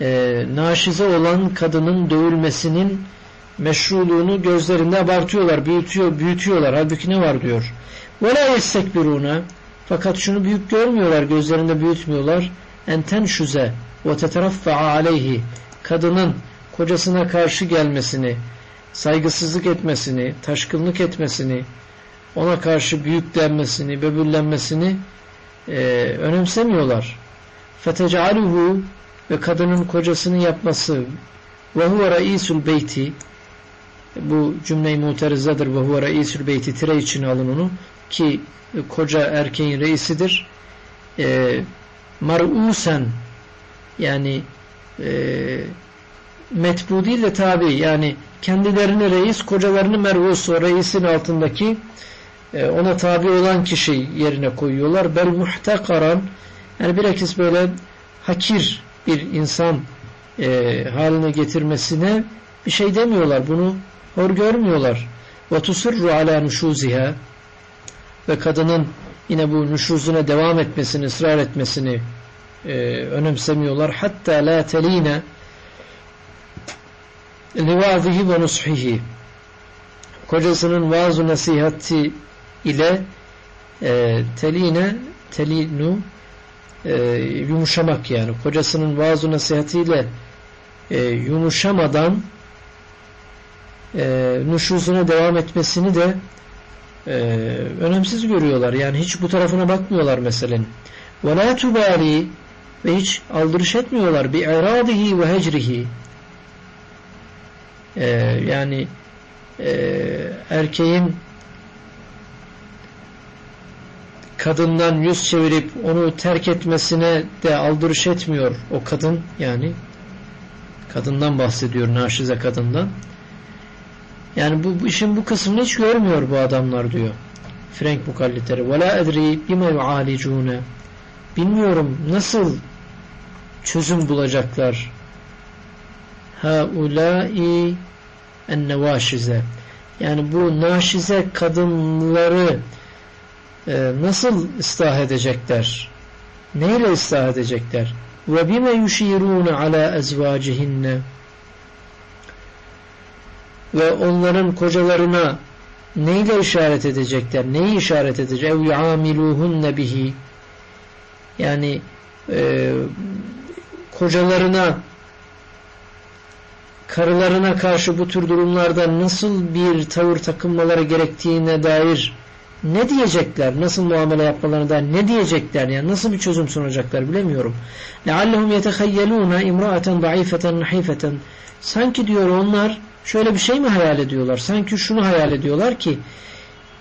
e, naşize olan kadının dövülmesinin meşruluğunu gözlerinde abartıyorlar, büyütüyor, büyütüyorlar. Halbuki ne var diyor. وَلَا يَسْتَكْبِرُونَ Fakat şunu büyük görmüyorlar, gözlerinde büyütmüyorlar. اَنْ تَنْشُزَ وَتَتَرَفَّعَ عَلَيْهِ Kadının kocasına karşı gelmesini, saygısızlık etmesini, taşkınlık etmesini, ona karşı büyüklenmesini, böbürlenmesini e, önemsemiyorlar. فَتَجْعَلُهُ Ve kadının kocasını yapması وَهُوَ رَئِيسُ الْبَيْتِ bu cümle-i muterizadır ve huve reisül beyti tire için alın onu ki koca erkeğin reisidir e, mar'usen yani e, metbu değil de tabi yani kendilerini reis kocalarını mer'us o reisin altındaki e, ona tabi olan kişi yerine koyuyorlar bel muhtekaran yani bilakis böyle hakir bir insan e, haline getirmesine bir şey demiyorlar bunu hor görmüyorlar. Ve tusurru ala nuşuziha ve kadının yine bu nüşuzuna devam etmesini, ısrar etmesini e, önemsemiyorlar. Hatta la teline livazihi ve nushihi kocasının vaaz nasihati ile e, teline telinu e, yumuşamak yani kocasının vaaz nasihatiyle e, yumuşamadan e, nüşuzuna devam etmesini de e, önemsiz görüyorlar. Yani hiç bu tarafına bakmıyorlar meselenin. وَلَا تُبَالِي ve hiç aldırış etmiyorlar. bi iradihi ve hecrihi ee, yani e, erkeğin kadından yüz çevirip onu terk etmesine de aldırış etmiyor o kadın yani kadından bahsediyor naşize kadından Yani bu, bu işin bu kısmını hiç görmüyor bu adamlar diyor. Frank mukallitleri. وَلَا اَدْرِي بِمَا يُعَالِجُونَ Bilmiyorum nasıl çözüm bulacaklar. هَؤُلَاءِ النَّوَاشِزَ Yani bu naşize kadınları e, nasıl ıslah edecekler? Neyle ıslah edecekler? Ve bime yuşirun ala ezvacihinne ve onların kocalarına neyle işaret edecekler? Neyi işaret edecek? Ev yuamiluhunne bihi yani e, kocalarına karılarına karşı bu tür durumlarda nasıl bir tavır takınmaları gerektiğine dair ne diyecekler? Nasıl muamele yapmalarına dair ne diyecekler? Yani nasıl bir çözüm sunacaklar bilemiyorum. لَعَلَّهُمْ يَتَخَيَّلُونَ اِمْرَأَةً ضَعِيفَةً نَحِيفَةً Sanki diyor onlar şöyle bir şey mi hayal ediyorlar? Sanki şunu hayal ediyorlar ki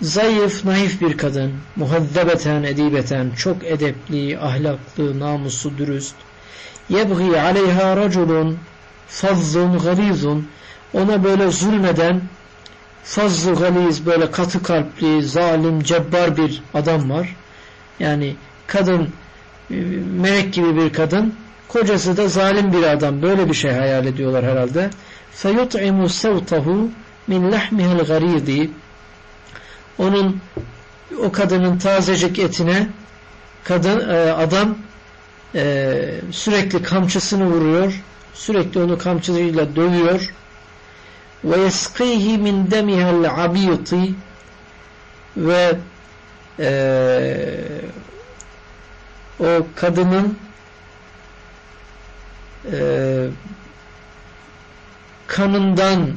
zayıf, naif bir kadın, muhaddebeten, edibeten, çok edepli, ahlaklı, namuslu, dürüst. يَبْغِي عَلَيْهَا رَجُلٌ fazzun galizun ona böyle zulmeden fazlı galiz böyle katı kalpli zalim cebbar bir adam var. Yani kadın e, melek gibi bir kadın kocası da zalim bir adam. Böyle bir şey hayal ediyorlar herhalde. feyut'imu sevtahu min lahmihel garidi onun o kadının tazecik etine kadın e, adam e, sürekli kamçısını vuruyor. Sürekli onu kamçısıyla dövüyor. Ve yeskihi min demihel abiyati ve e, o kadının e, kanından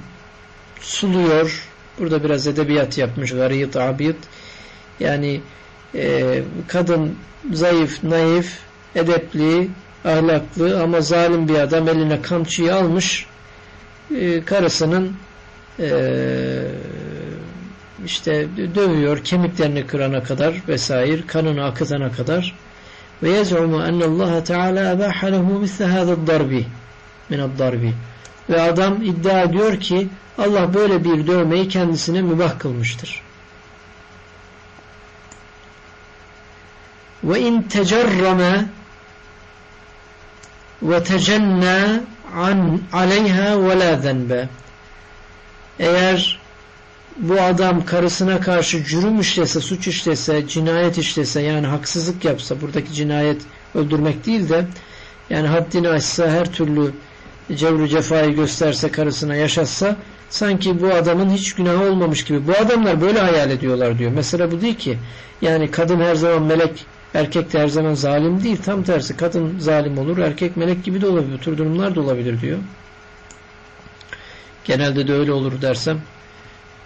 suluyor. Burada biraz edebiyat yapmış. Gariyet abiyet. Yani e, kadın zayıf, naif, edepli, ahlaklı ama zalim bir adam eline kamçıyı almış e, karısının işte dövüyor kemiklerini kırana kadar vesaire kanını akıtana kadar ve yaz'umu Allah Teala abaha lehu misle hâzâ darbi minad darbi ve adam iddia ediyor ki Allah böyle bir dövmeyi kendisine mübah kılmıştır. Ve in tecerrame ve tecenna an aleyha ve la zenbe eğer bu adam karısına karşı cürüm işlese, suç işlese, cinayet işlese yani haksızlık yapsa buradaki cinayet öldürmek değil de yani haddini aşsa her türlü cevru cefayı gösterse karısına yaşatsa sanki bu adamın hiç günahı olmamış gibi. Bu adamlar böyle hayal ediyorlar diyor. Mesela bu değil ki yani kadın her zaman melek Erkek de her zaman zalim değil. Tam tersi kadın zalim olur. Erkek melek gibi de olabilir. Bu tür durumlar da olabilir diyor. Genelde de öyle olur dersem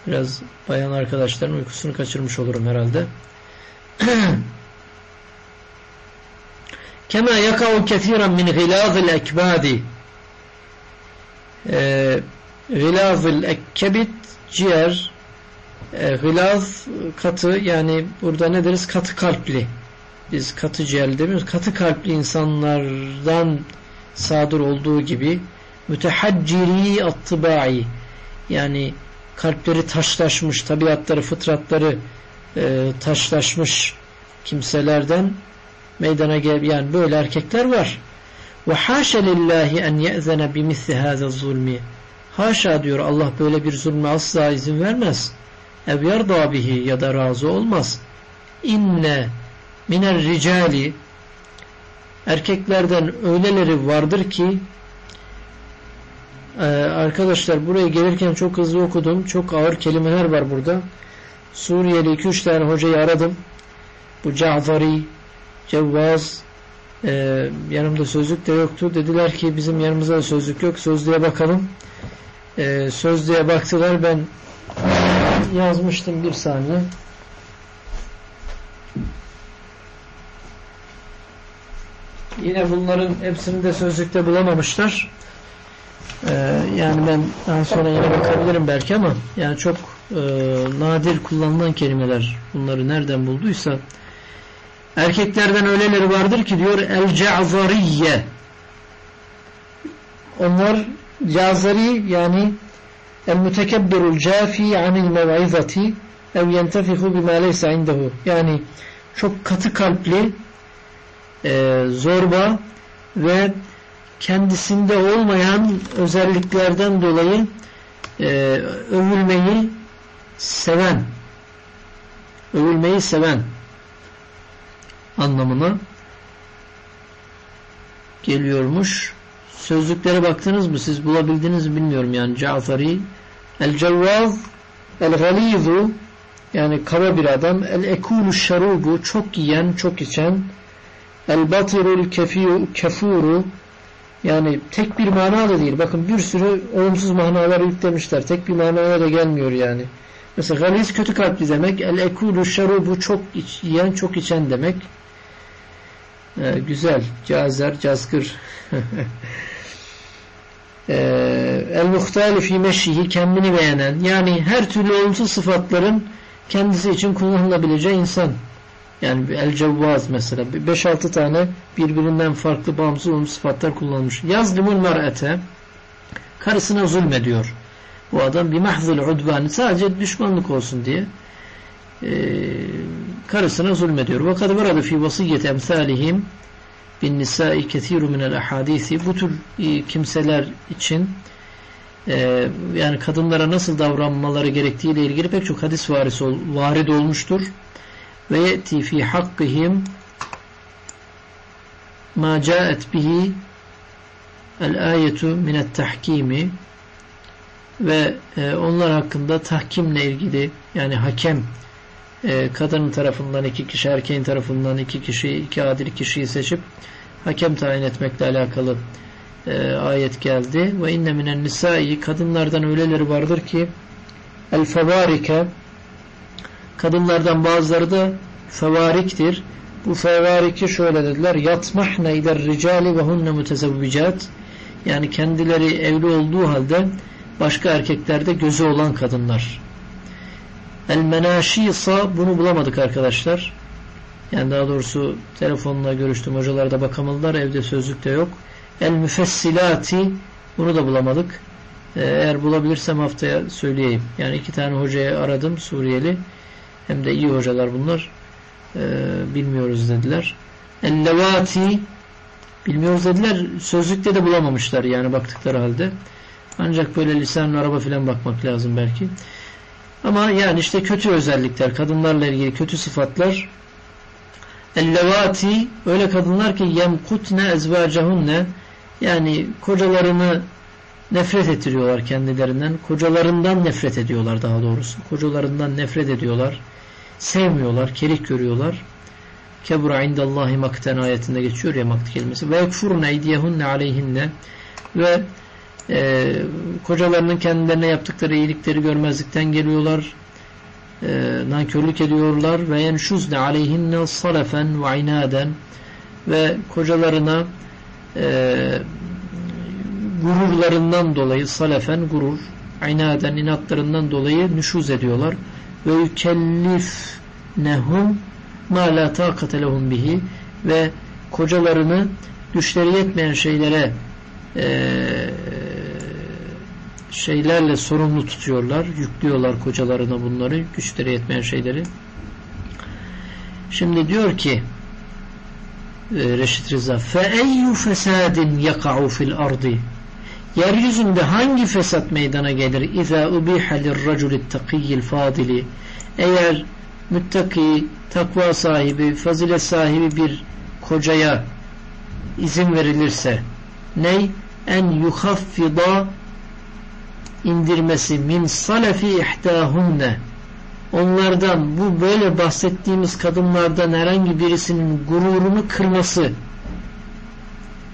biraz bayan arkadaşların uykusunu kaçırmış olurum herhalde. Kema yakau kethiren min gilazil ekbadi gilazil ekkebit ciğer e, gilaz katı yani burada ne deriz katı kalpli biz katı ciğerli demiyoruz. Katı kalpli insanlardan sadır olduğu gibi mütehacciri attıbai yani kalpleri taşlaşmış, tabiatları, fıtratları e, taşlaşmış kimselerden meydana gel yani böyle erkekler var. Ve haşa lillahi en ye'zene bimisli hâze zulmi. Haşa diyor Allah böyle bir zulme asla izin vermez. Ev yarda bihi ya da razı olmaz. İnne miner ricali erkeklerden öyleleri vardır ki e, arkadaşlar buraya gelirken çok hızlı okudum. Çok ağır kelimeler var burada. Suriyeli 2-3 tane hocayı aradım. Bu Ca'fari, Cevvaz e, yanımda sözlük de yoktu. Dediler ki bizim yanımızda da sözlük yok. Sözlüğe bakalım. E, sözlüğe baktılar. Ben yazmıştım bir saniye. Yine bunların hepsini de sözlükte bulamamışlar. Ee, yani ben daha sonra yine bakabilirim belki ama yani çok e, nadir kullanılan kelimeler bunları nereden bulduysa erkeklerden öyleleri vardır ki diyor el ca'zariye onlar cazari yani El-mütekebbirul cafi anil mev'izati ev yentefihu bima leysa indehu. Yani çok katı kalpli, e, zorba ve kendisinde olmayan özelliklerden dolayı e, övülmeyi seven övülmeyi seven anlamına geliyormuş. Sözlüklere baktınız mı? Siz bulabildiniz mi bilmiyorum yani. Ca'fari El-Cevvaz El-Galizu yani kaba bir adam. El-Ekulu Şarubu çok yiyen, çok içen. El-Batirul Kefuru yani tek bir mana da değil. Bakın bir sürü olumsuz manalar yüklemişler. Tek bir manaya da gelmiyor yani. Mesela galiz kötü kalpli demek. El-Ekulu Şarubu çok iç, yiyen, çok içen demek. Ee, güzel. Cazer, cazgır. Ee, El-Muhtali fi meşihi kendini beğenen yani her türlü olumsuz sıfatların kendisi için kullanılabileceği insan. Yani el-cevvaz mesela 5-6 tane birbirinden farklı bağımsız olumsuz sıfatlar kullanmış. Yazlimul mer'ete karısına zulmediyor. Bu adam bir mahzul udvani sadece düşmanlık olsun diye e, karısına zulmediyor. Ve kad varada fi vasiyet emsalihim bin nisai kethiru minel ahadisi bu tür e, kimseler için e, yani kadınlara nasıl davranmaları gerektiğiyle ilgili pek çok hadis varis ol, varid olmuştur. Ve yeti fi hakkihim ma caet bihi el ayetu minet tahkimi ve e, onlar hakkında tahkimle ilgili yani hakem e, kadının tarafından iki kişi erkeğin tarafından iki kişi iki adil kişiyi seçip hakem tayin etmekle alakalı e, ayet geldi. Ve inne minen nisai kadınlardan öyleleri vardır ki el fevarike kadınlardan bazıları da fevariktir bu fevariki şöyle dediler yatmahne iler ricali ve hunne mutezevvicat yani kendileri evli olduğu halde başka erkeklerde gözü olan kadınlar. El menaşisa bunu bulamadık arkadaşlar. Yani daha doğrusu telefonla görüştüm hocalar da bakamadılar evde sözlükte yok. El müfessilati bunu da bulamadık. Ee, eğer bulabilirsem haftaya söyleyeyim. Yani iki tane hocaya aradım Suriyeli. Hem de iyi hocalar bunlar. Ee, bilmiyoruz dediler. El levati bilmiyoruz dediler. Sözlükte de bulamamışlar yani baktıkları halde. Ancak böyle lisan araba filan bakmak lazım belki. Ama yani işte kötü özellikler, kadınlarla ilgili kötü sıfatlar Ellevati öyle kadınlar ki yemkutne ezvacahunne yani kocalarını nefret ettiriyorlar kendilerinden. Kocalarından nefret ediyorlar daha doğrusu. Kocalarından nefret ediyorlar. Sevmiyorlar, kerik görüyorlar. Kebura indallahi makten ayetinde geçiyor ya makt kelimesi. Ve ekfurne eydiyehunne aleyhinne. Ve e, kocalarının kendilerine yaptıkları iyilikleri görmezlikten geliyorlar. E, nankörlük ediyorlar. Ve yenşuzne aleyhinne salafen ve inaden. Ve kocalarına e, gururlarından dolayı salafen gurur inaden inatlarından dolayı nüşuz ediyorlar ve yükellifnehum ma la takate lehum bihi ve kocalarını güçleri yetmeyen şeylere eee şeylerle sorumlu tutuyorlar. Yüklüyorlar kocalarına bunları. Güçleri yetmeyen şeyleri. Şimdi diyor ki e, Reşit Rıza فَاَيُّ فَسَادٍ يَقَعُ فِي الْأَرْضِ yeryüzünde hangi fesat meydana gelir? İza ubiha lirraculit takiyyil fadili. Eğer müttaki, takva sahibi, fazilet sahibi bir kocaya izin verilirse ney? En yuhaffida indirmesi min salafi ihtahunne onlardan bu böyle bahsettiğimiz kadınlardan herhangi birisinin gururunu kırması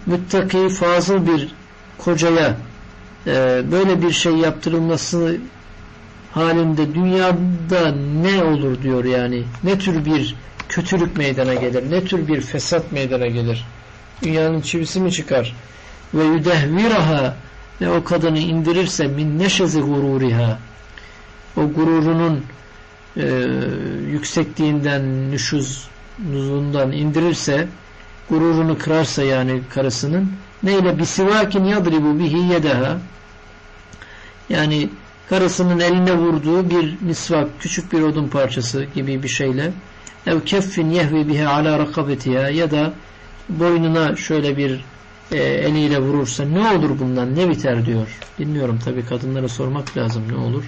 müttaki fazıl bir kocaya e, böyle bir şey yaptırılması halinde dünyada ne olur diyor yani. Ne tür bir kötülük meydana gelir ne tür bir fesat meydana gelir? Dünyanın çivisi mi çıkar? Ve yüdehviraha ve o kadını indirirse min neşezi gururiha. O gururunun e, yüksekliğinden nüşuzundan indirirse gururunu kırarsa yani karısının neyle bisivakin yadribu bihi yedeha yani karısının eline vurduğu bir misvak, küçük bir odun parçası gibi bir şeyle ev keffin yehvi bihe ala rakabetiha ya da boynuna şöyle bir e, eliyle vurursa ne olur bundan ne biter diyor. Bilmiyorum tabi kadınlara sormak lazım ne olur.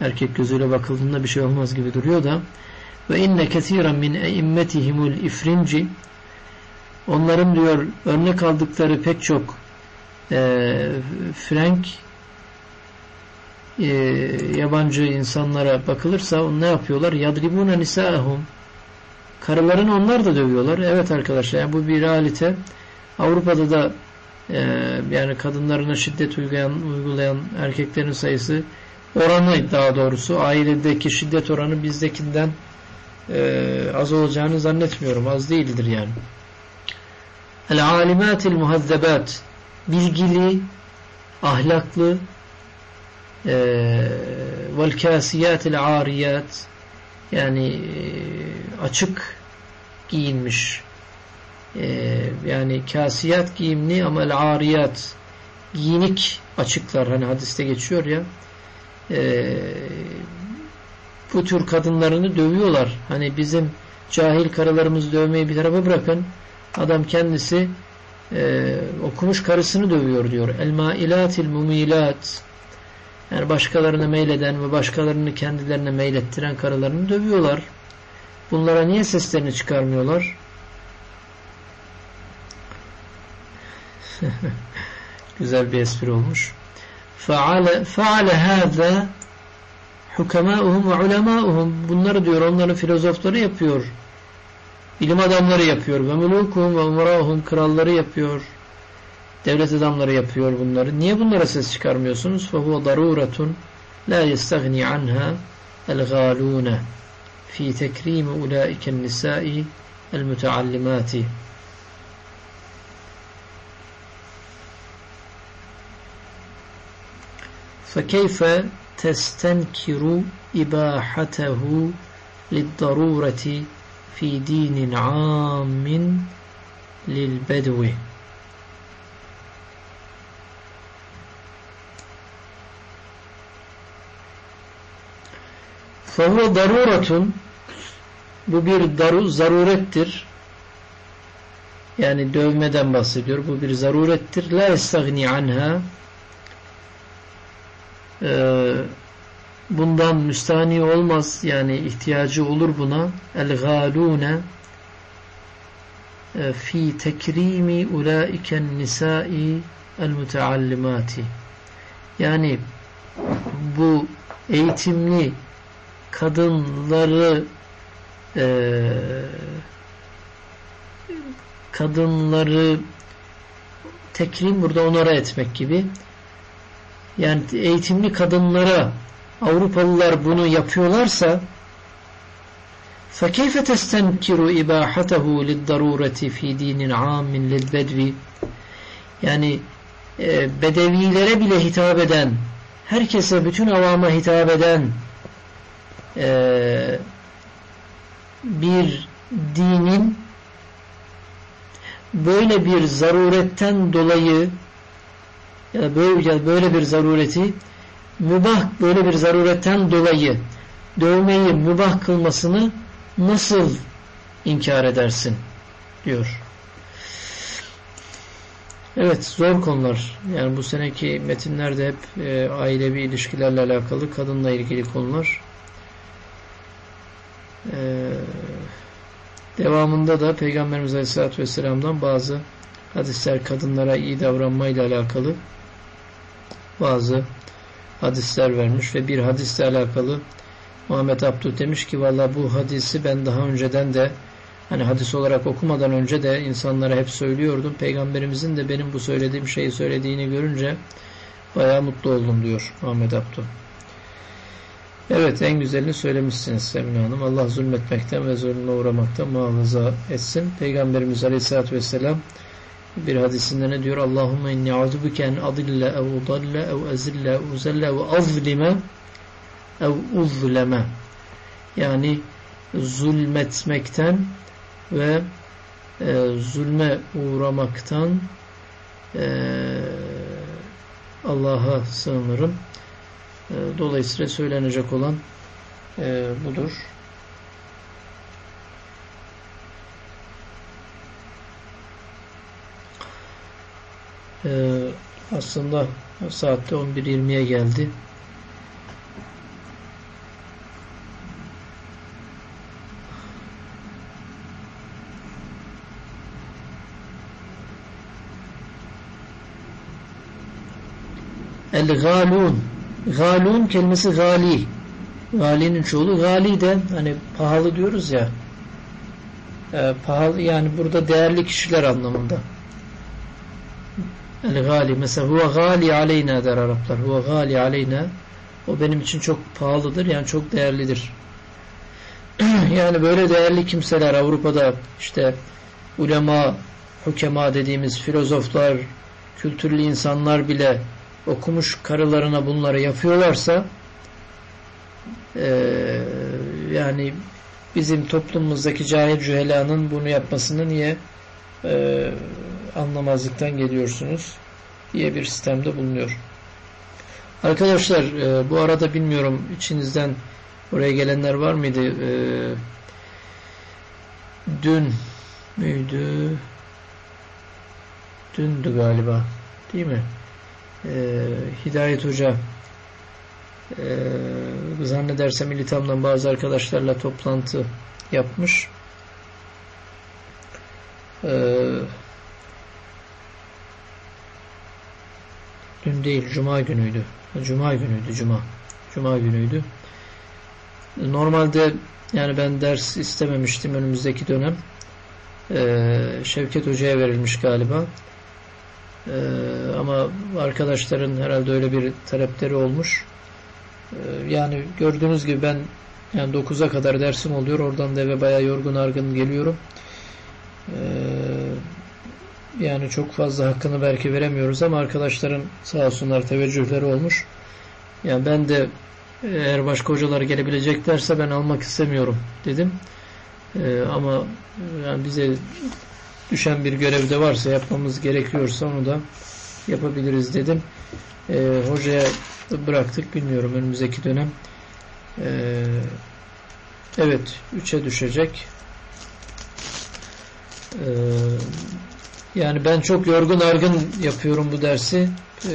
Erkek gözüyle bakıldığında bir şey olmaz gibi duruyor da ve inne kesiren min eimmetihimul ifrinci onların diyor örnek aldıkları pek çok e, Frank e, yabancı insanlara bakılırsa ne yapıyorlar? Yadribuna nisaahum karılarını onlar da dövüyorlar. Evet arkadaşlar yani bu bir realite. Avrupa'da da e, yani kadınlarına şiddet uygulayan, uygulayan erkeklerin sayısı oranı daha doğrusu ailedeki şiddet oranı bizdekinden e, az olacağını zannetmiyorum. Az değildir yani. El alimatil muhazzebat bilgili, ahlaklı e, vel kasiyatil ariyat yani e, açık giyinmiş. E, yani kasiyat giyimli ama el ariyat giyinik açıklar. Hani hadiste geçiyor ya. E, bu tür kadınlarını dövüyorlar. Hani bizim cahil karılarımızı dövmeyi bir tarafa bırakın. Adam kendisi e, okumuş karısını dövüyor diyor. El mailatil mumilat yani başkalarına meyleden ve başkalarını kendilerine meylettiren karılarını dövüyorlar. Bunlara niye seslerini çıkarmıyorlar? Güzel bir espri olmuş. فَعَلَ, فَعَلَ هَذَا حُكَمَاؤُهُمْ وَعُلَمَاؤُهُمْ Bunları diyor onların filozofları yapıyor. Bilim adamları yapıyor. Ve mulukum ve umrahum kralları yapıyor. Devlet adamları yapıyor bunları. Niye bunlara ses çıkarmıyorsunuz? فَهُوَ ضَرُورَةٌ لَا يَسْتَغْنِي عَنْهَا الْغَالُونَ fi tekrim ula'iken nisai el müteallimati فكيف تستنكر إباحته للضرورة fi dinin amin lil bedvi Fehve daruratun bu bir daru, zarurettir. Yani dövmeden bahsediyor. Bu bir zarurettir. La estagni anha ee, bundan müstani olmaz. Yani ihtiyacı olur buna. El-gâlûne e, fi tekrimi ulaiken nisai el-müteallimati yani bu eğitimli kadınları e, kadınları tekrim burada onara etmek gibi yani eğitimli kadınlara Avrupalılar bunu yapıyorlarsa فَكَيْفَ تَسْتَنْكِرُ إِبَاحَتَهُ لِلضَّرُورَةِ فِي دِينٍ عَامٍ لِلْبَدْوِ Yani e, bedevilere bile hitap eden herkese bütün avama hitap eden e, bir dinin böyle bir zaruretten dolayı ya da böyle, böyle bir zarureti mübah böyle bir zaruretten dolayı dövmeyi mübah kılmasını nasıl inkar edersin diyor. Evet zor konular. Yani bu seneki metinlerde hep e, ailevi ilişkilerle alakalı kadınla ilgili konular. E, devamında da Peygamberimiz Aleyhisselatü Vesselam'dan bazı hadisler kadınlara iyi davranmayla alakalı bazı hadisler vermiş ve bir hadisle alakalı Muhammed Abdü demiş ki valla bu hadisi ben daha önceden de hani hadis olarak okumadan önce de insanlara hep söylüyordum. Peygamberimizin de benim bu söylediğim şeyi söylediğini görünce bayağı mutlu oldum diyor Muhammed Abdü. Evet en güzelini söylemişsiniz Semine Hanım. Allah zulmetmekten ve zulmüne uğramaktan muhafaza etsin. Peygamberimiz Aleyhisselatü Vesselam bir hadisinde ne diyor? Allahümme inni a'udubike en adille ev udalle ev ezille ev uzelle ev azlime ev uzleme yani zulmetmekten ve e, zulme uğramaktan e, Allah'a sığınırım. E, dolayısıyla söylenecek olan e, budur. E, aslında saatte 11.20'ye geldi. El-galun. Galun kelimesi gali. Gali'nin çoğulu. Gali de hani pahalı diyoruz ya. E, pahalı yani burada değerli kişiler anlamında. El-gali. Mesela huve gali aleyna der Araplar. Huve gali aleyna. O benim için çok pahalıdır. Yani çok değerlidir. yani böyle değerli kimseler Avrupa'da işte ulema, hukema dediğimiz filozoflar, kültürlü insanlar bile okumuş karılarına bunları yapıyorlarsa e, yani bizim toplumumuzdaki cahil cühelanın bunu yapmasını niye e, anlamazlıktan geliyorsunuz diye bir sistemde bulunuyor. Arkadaşlar e, bu arada bilmiyorum içinizden oraya gelenler var mıydı? E, dün müydü? Dündü galiba. Değil mi? e, Hidayet Hoca e, zannedersem İlitam'dan bazı arkadaşlarla toplantı yapmış. E, dün değil, Cuma günüydü. Cuma günüydü, Cuma. Cuma günüydü. Normalde yani ben ders istememiştim önümüzdeki dönem. Ee, Şevket Hoca'ya verilmiş galiba. Ee, ama arkadaşların herhalde öyle bir talepleri olmuş. Ee, yani gördüğünüz gibi ben yani 9'a kadar dersim oluyor. Oradan da eve bayağı yorgun argın geliyorum. Ee, yani çok fazla hakkını belki veremiyoruz ama arkadaşların sağ olsunlar teveccühleri olmuş. Yani ben de eğer başka hocalar gelebileceklerse ben almak istemiyorum dedim. Ee, ama yani bize düşen bir görevde varsa yapmamız gerekiyorsa onu da yapabiliriz dedim. E, hocaya bıraktık bilmiyorum önümüzdeki dönem. E, evet 3'e düşecek. E, yani ben çok yorgun argın yapıyorum bu dersi. E,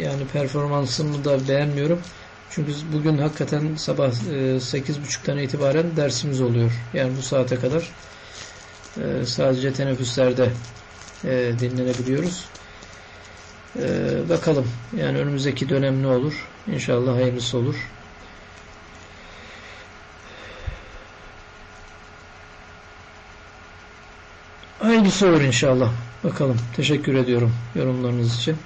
yani performansımı da beğenmiyorum. Çünkü bugün hakikaten sabah e, 8.30'dan itibaren dersimiz oluyor. Yani bu saate kadar. Ee, sadece teneffüslerde e, dinlenebiliyoruz. Ee, bakalım yani önümüzdeki dönem ne olur? İnşallah hayırlısı olur. Hayırlısı olur inşallah. Bakalım. Teşekkür ediyorum yorumlarınız için.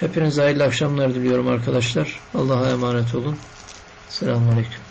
Hepinize hayırlı akşamlar diliyorum arkadaşlar. Allah'a emanet olun. Selamun Aleyküm.